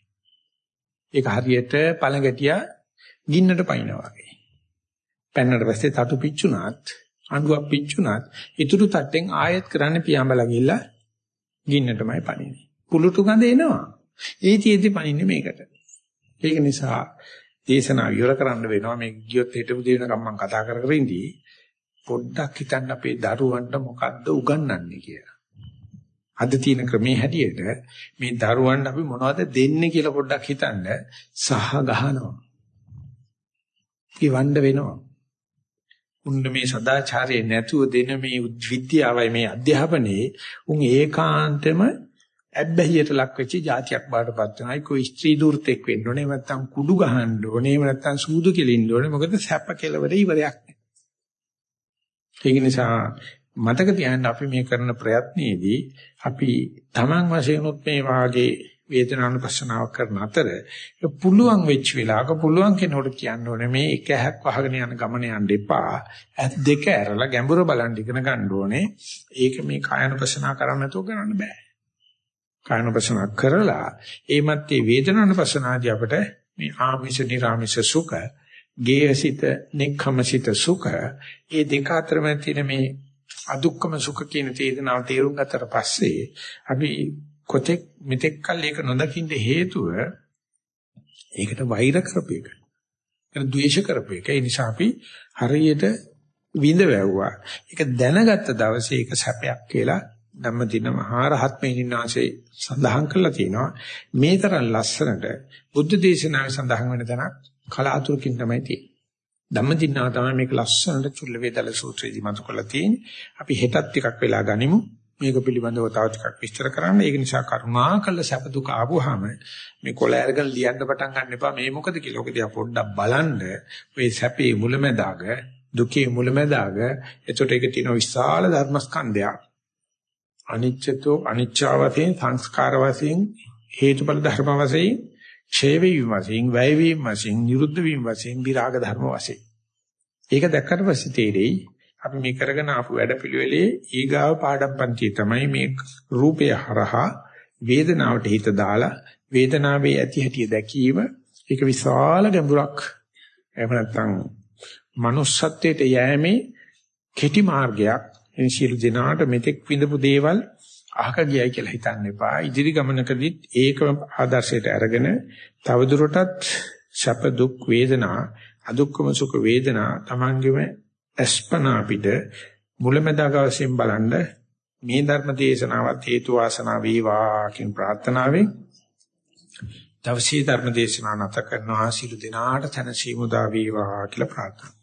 A: ඒක හරියට පළඟැටියා ගින්නට පනිනවා වගේ. පැන්නට පස්සේ තටු පිච්චුණාත් අඬුවක් පිච්චුණාත් ඉතුරු තට්ටෙන් ආයෙත් කරන්න පියාඹලා ගිහලා ගින්නටමයි පනින්නේ. පුලුටු ගඳ එනවා. ඒතිෙදි පනින්නේ මේකට. ඒක නිසා දේශනා විවර කරන්න වෙනවා මේ ගියොත් හිටපු දේ වෙනකම් මම කතා කර කර ඉඳී පොඩ්ඩක් හිතන්න අපේ දරුවන්ට මොකද්ද උගන්වන්නේ කියලා. අද තියෙන ක්‍රමේ හැටියට මේ දරුවන්ට අපි මොනවද දෙන්නේ කියලා පොඩ්ඩක් හිතන්න සහ ගහනවා. ඉවණ්ඩ වෙනවා. උන්න මේ සදාචාරයේ නැතුව දෙන මේ විද්‍යාවයි මේ අධ්‍යාපනයේ උන් ඒකාන්තෙම ඇබ්බැහියට ලක් වෙච්ච જાතියක් බාටපත් වෙනවා. ඒක ස්ත්‍රී දූර්තෙක් වෙන්න ඕනේ. නැත්නම් කුඩු ගහන්න ඕනේ. නැත්නම් සූදු කෙලින්න ඕනේ. මොකද සැප කෙලවර ඉවරයක් ඒක නිසා මතක තියාගන්න අපි මේ කරන ප්‍රයත්නයේදී අපි Taman වශයෙන් උත් මේ වාගේ වේදනානුපස්සනාවක් කරන අතර පුළුවන් වෙච්ච වෙලාවක පුළුවන් කෙනෙකුට කියන්න ඕනේ මේ එක ඇහක් වහගෙන යන ගමන යන්න එපා. ඇස් දෙක ඇරලා ගැඹුර බලන් ඉගෙන ගන්න ඕනේ. ඒක මේ කායනුපස්සනා කරන්න නැතුව කරන්න බෑ. කායනුපස්සනා කරලා ඒ මැත්තේ වේදනානුපස්සනාදී අපිට මේ ආමිෂ නිර්ආමිෂ සුඛ ගේහසිත, නෙක්ඛමසිත සුඛ, ඒ දෙක අතර මැද තියෙන මේ අදුක්කම සුඛ කියන තේදනාව තේරුම් ගත්තට පස්සේ අපි කොතෙක් මෙතෙක් කල් ඒක නොදකින්න හේතුව ඒකට වෛර කරපු එක. ඒක ද්වේෂ කරපු එක. ඒ නිසා අපි හරියට විඳ වැව්වා. ඒක දැනගත්ත දවසේ ඒක සැපයක් කියලා ධම්මදින මහරහත් මේනිනාසේ සඳහන් කරලා තියෙනවා. මේ තරම් ලස්සනට බුද්ධ දේශනාවේ සඳහන් වෙන තැනක් කලාතුරකින් තමයි තියෙන්නේ. ධම්මදින්නාව තමයි මේක ලස්සනට චුල්ල වේදල සූත්‍රයේදී මතු කරලා තියෙන්නේ. අපි හෙටත් ටිකක් වෙලා ගනිමු. මේක පිළිබඳව තව ටිකක් විස්තර කරන්න. ඒක නිසා කරුණාකර සැප දුක ආවොහම මේ කොළ අරගෙන ලියන්න පටන් ගන්න එපා. මේ මොකද කියලා. ඔක දිහා පොඩ්ඩක් බලන්න. ඔය සැපේ මුලැමැදාග, දුකේ මුලැමැදාග, එතකොට ඒක තියෙන විශාල ධර්මස්කන්ධයක්. අනිච්චතෝ අනිච්චවතෙන් සංස්කාර වශයෙන් හේතුඵල ධර්ම වශයෙන් ඡේ වීම වශයෙන් වැය වීම වශයෙන් නිරුද්ධ වීම වශයෙන් විරාග ධර්ම වශයෙන් ඒක දැක්කට පස්සේ තේරෙයි අපි මේ කරගෙන ආපු වැඩපිළිවෙලේ ඊගාව පාඩම් පන්තිය තමයි මේ රූපය හරහා වේදනාවට හිත දාලා වේදනාවේ ඇති හැටි දැකීම. ඒක විශාල ගැඹුරක්. එහෙම නැත්නම් manussත්වයට යෑමේ කෙටි මාර්ගයක්. එන් සියලු දෙනාට මෙතෙක් විඳපු දේවල් අහක ගියයි කියලා හිතන්න එපා. ඉදිරි ගමනකදීත් ඒකම ආදර්ශයට අරගෙන තවදුරටත් සැප දුක් වේදනා අදුක්කම සුඛ වේදනා තමන්ගෙම අස්පනා පිට මුලැමැදාක වශයෙන් බලන්න මේ ධර්ම දේශනාවත් හේතු වාසනා වේවා කියන ප්‍රාර්ථනාවෙන් දවසේ ධර්ම දේශනාව නැත කරනවා. සිළු දිනාට තනසීමු දා වේවා කියලා ප්‍රාර්ථනා.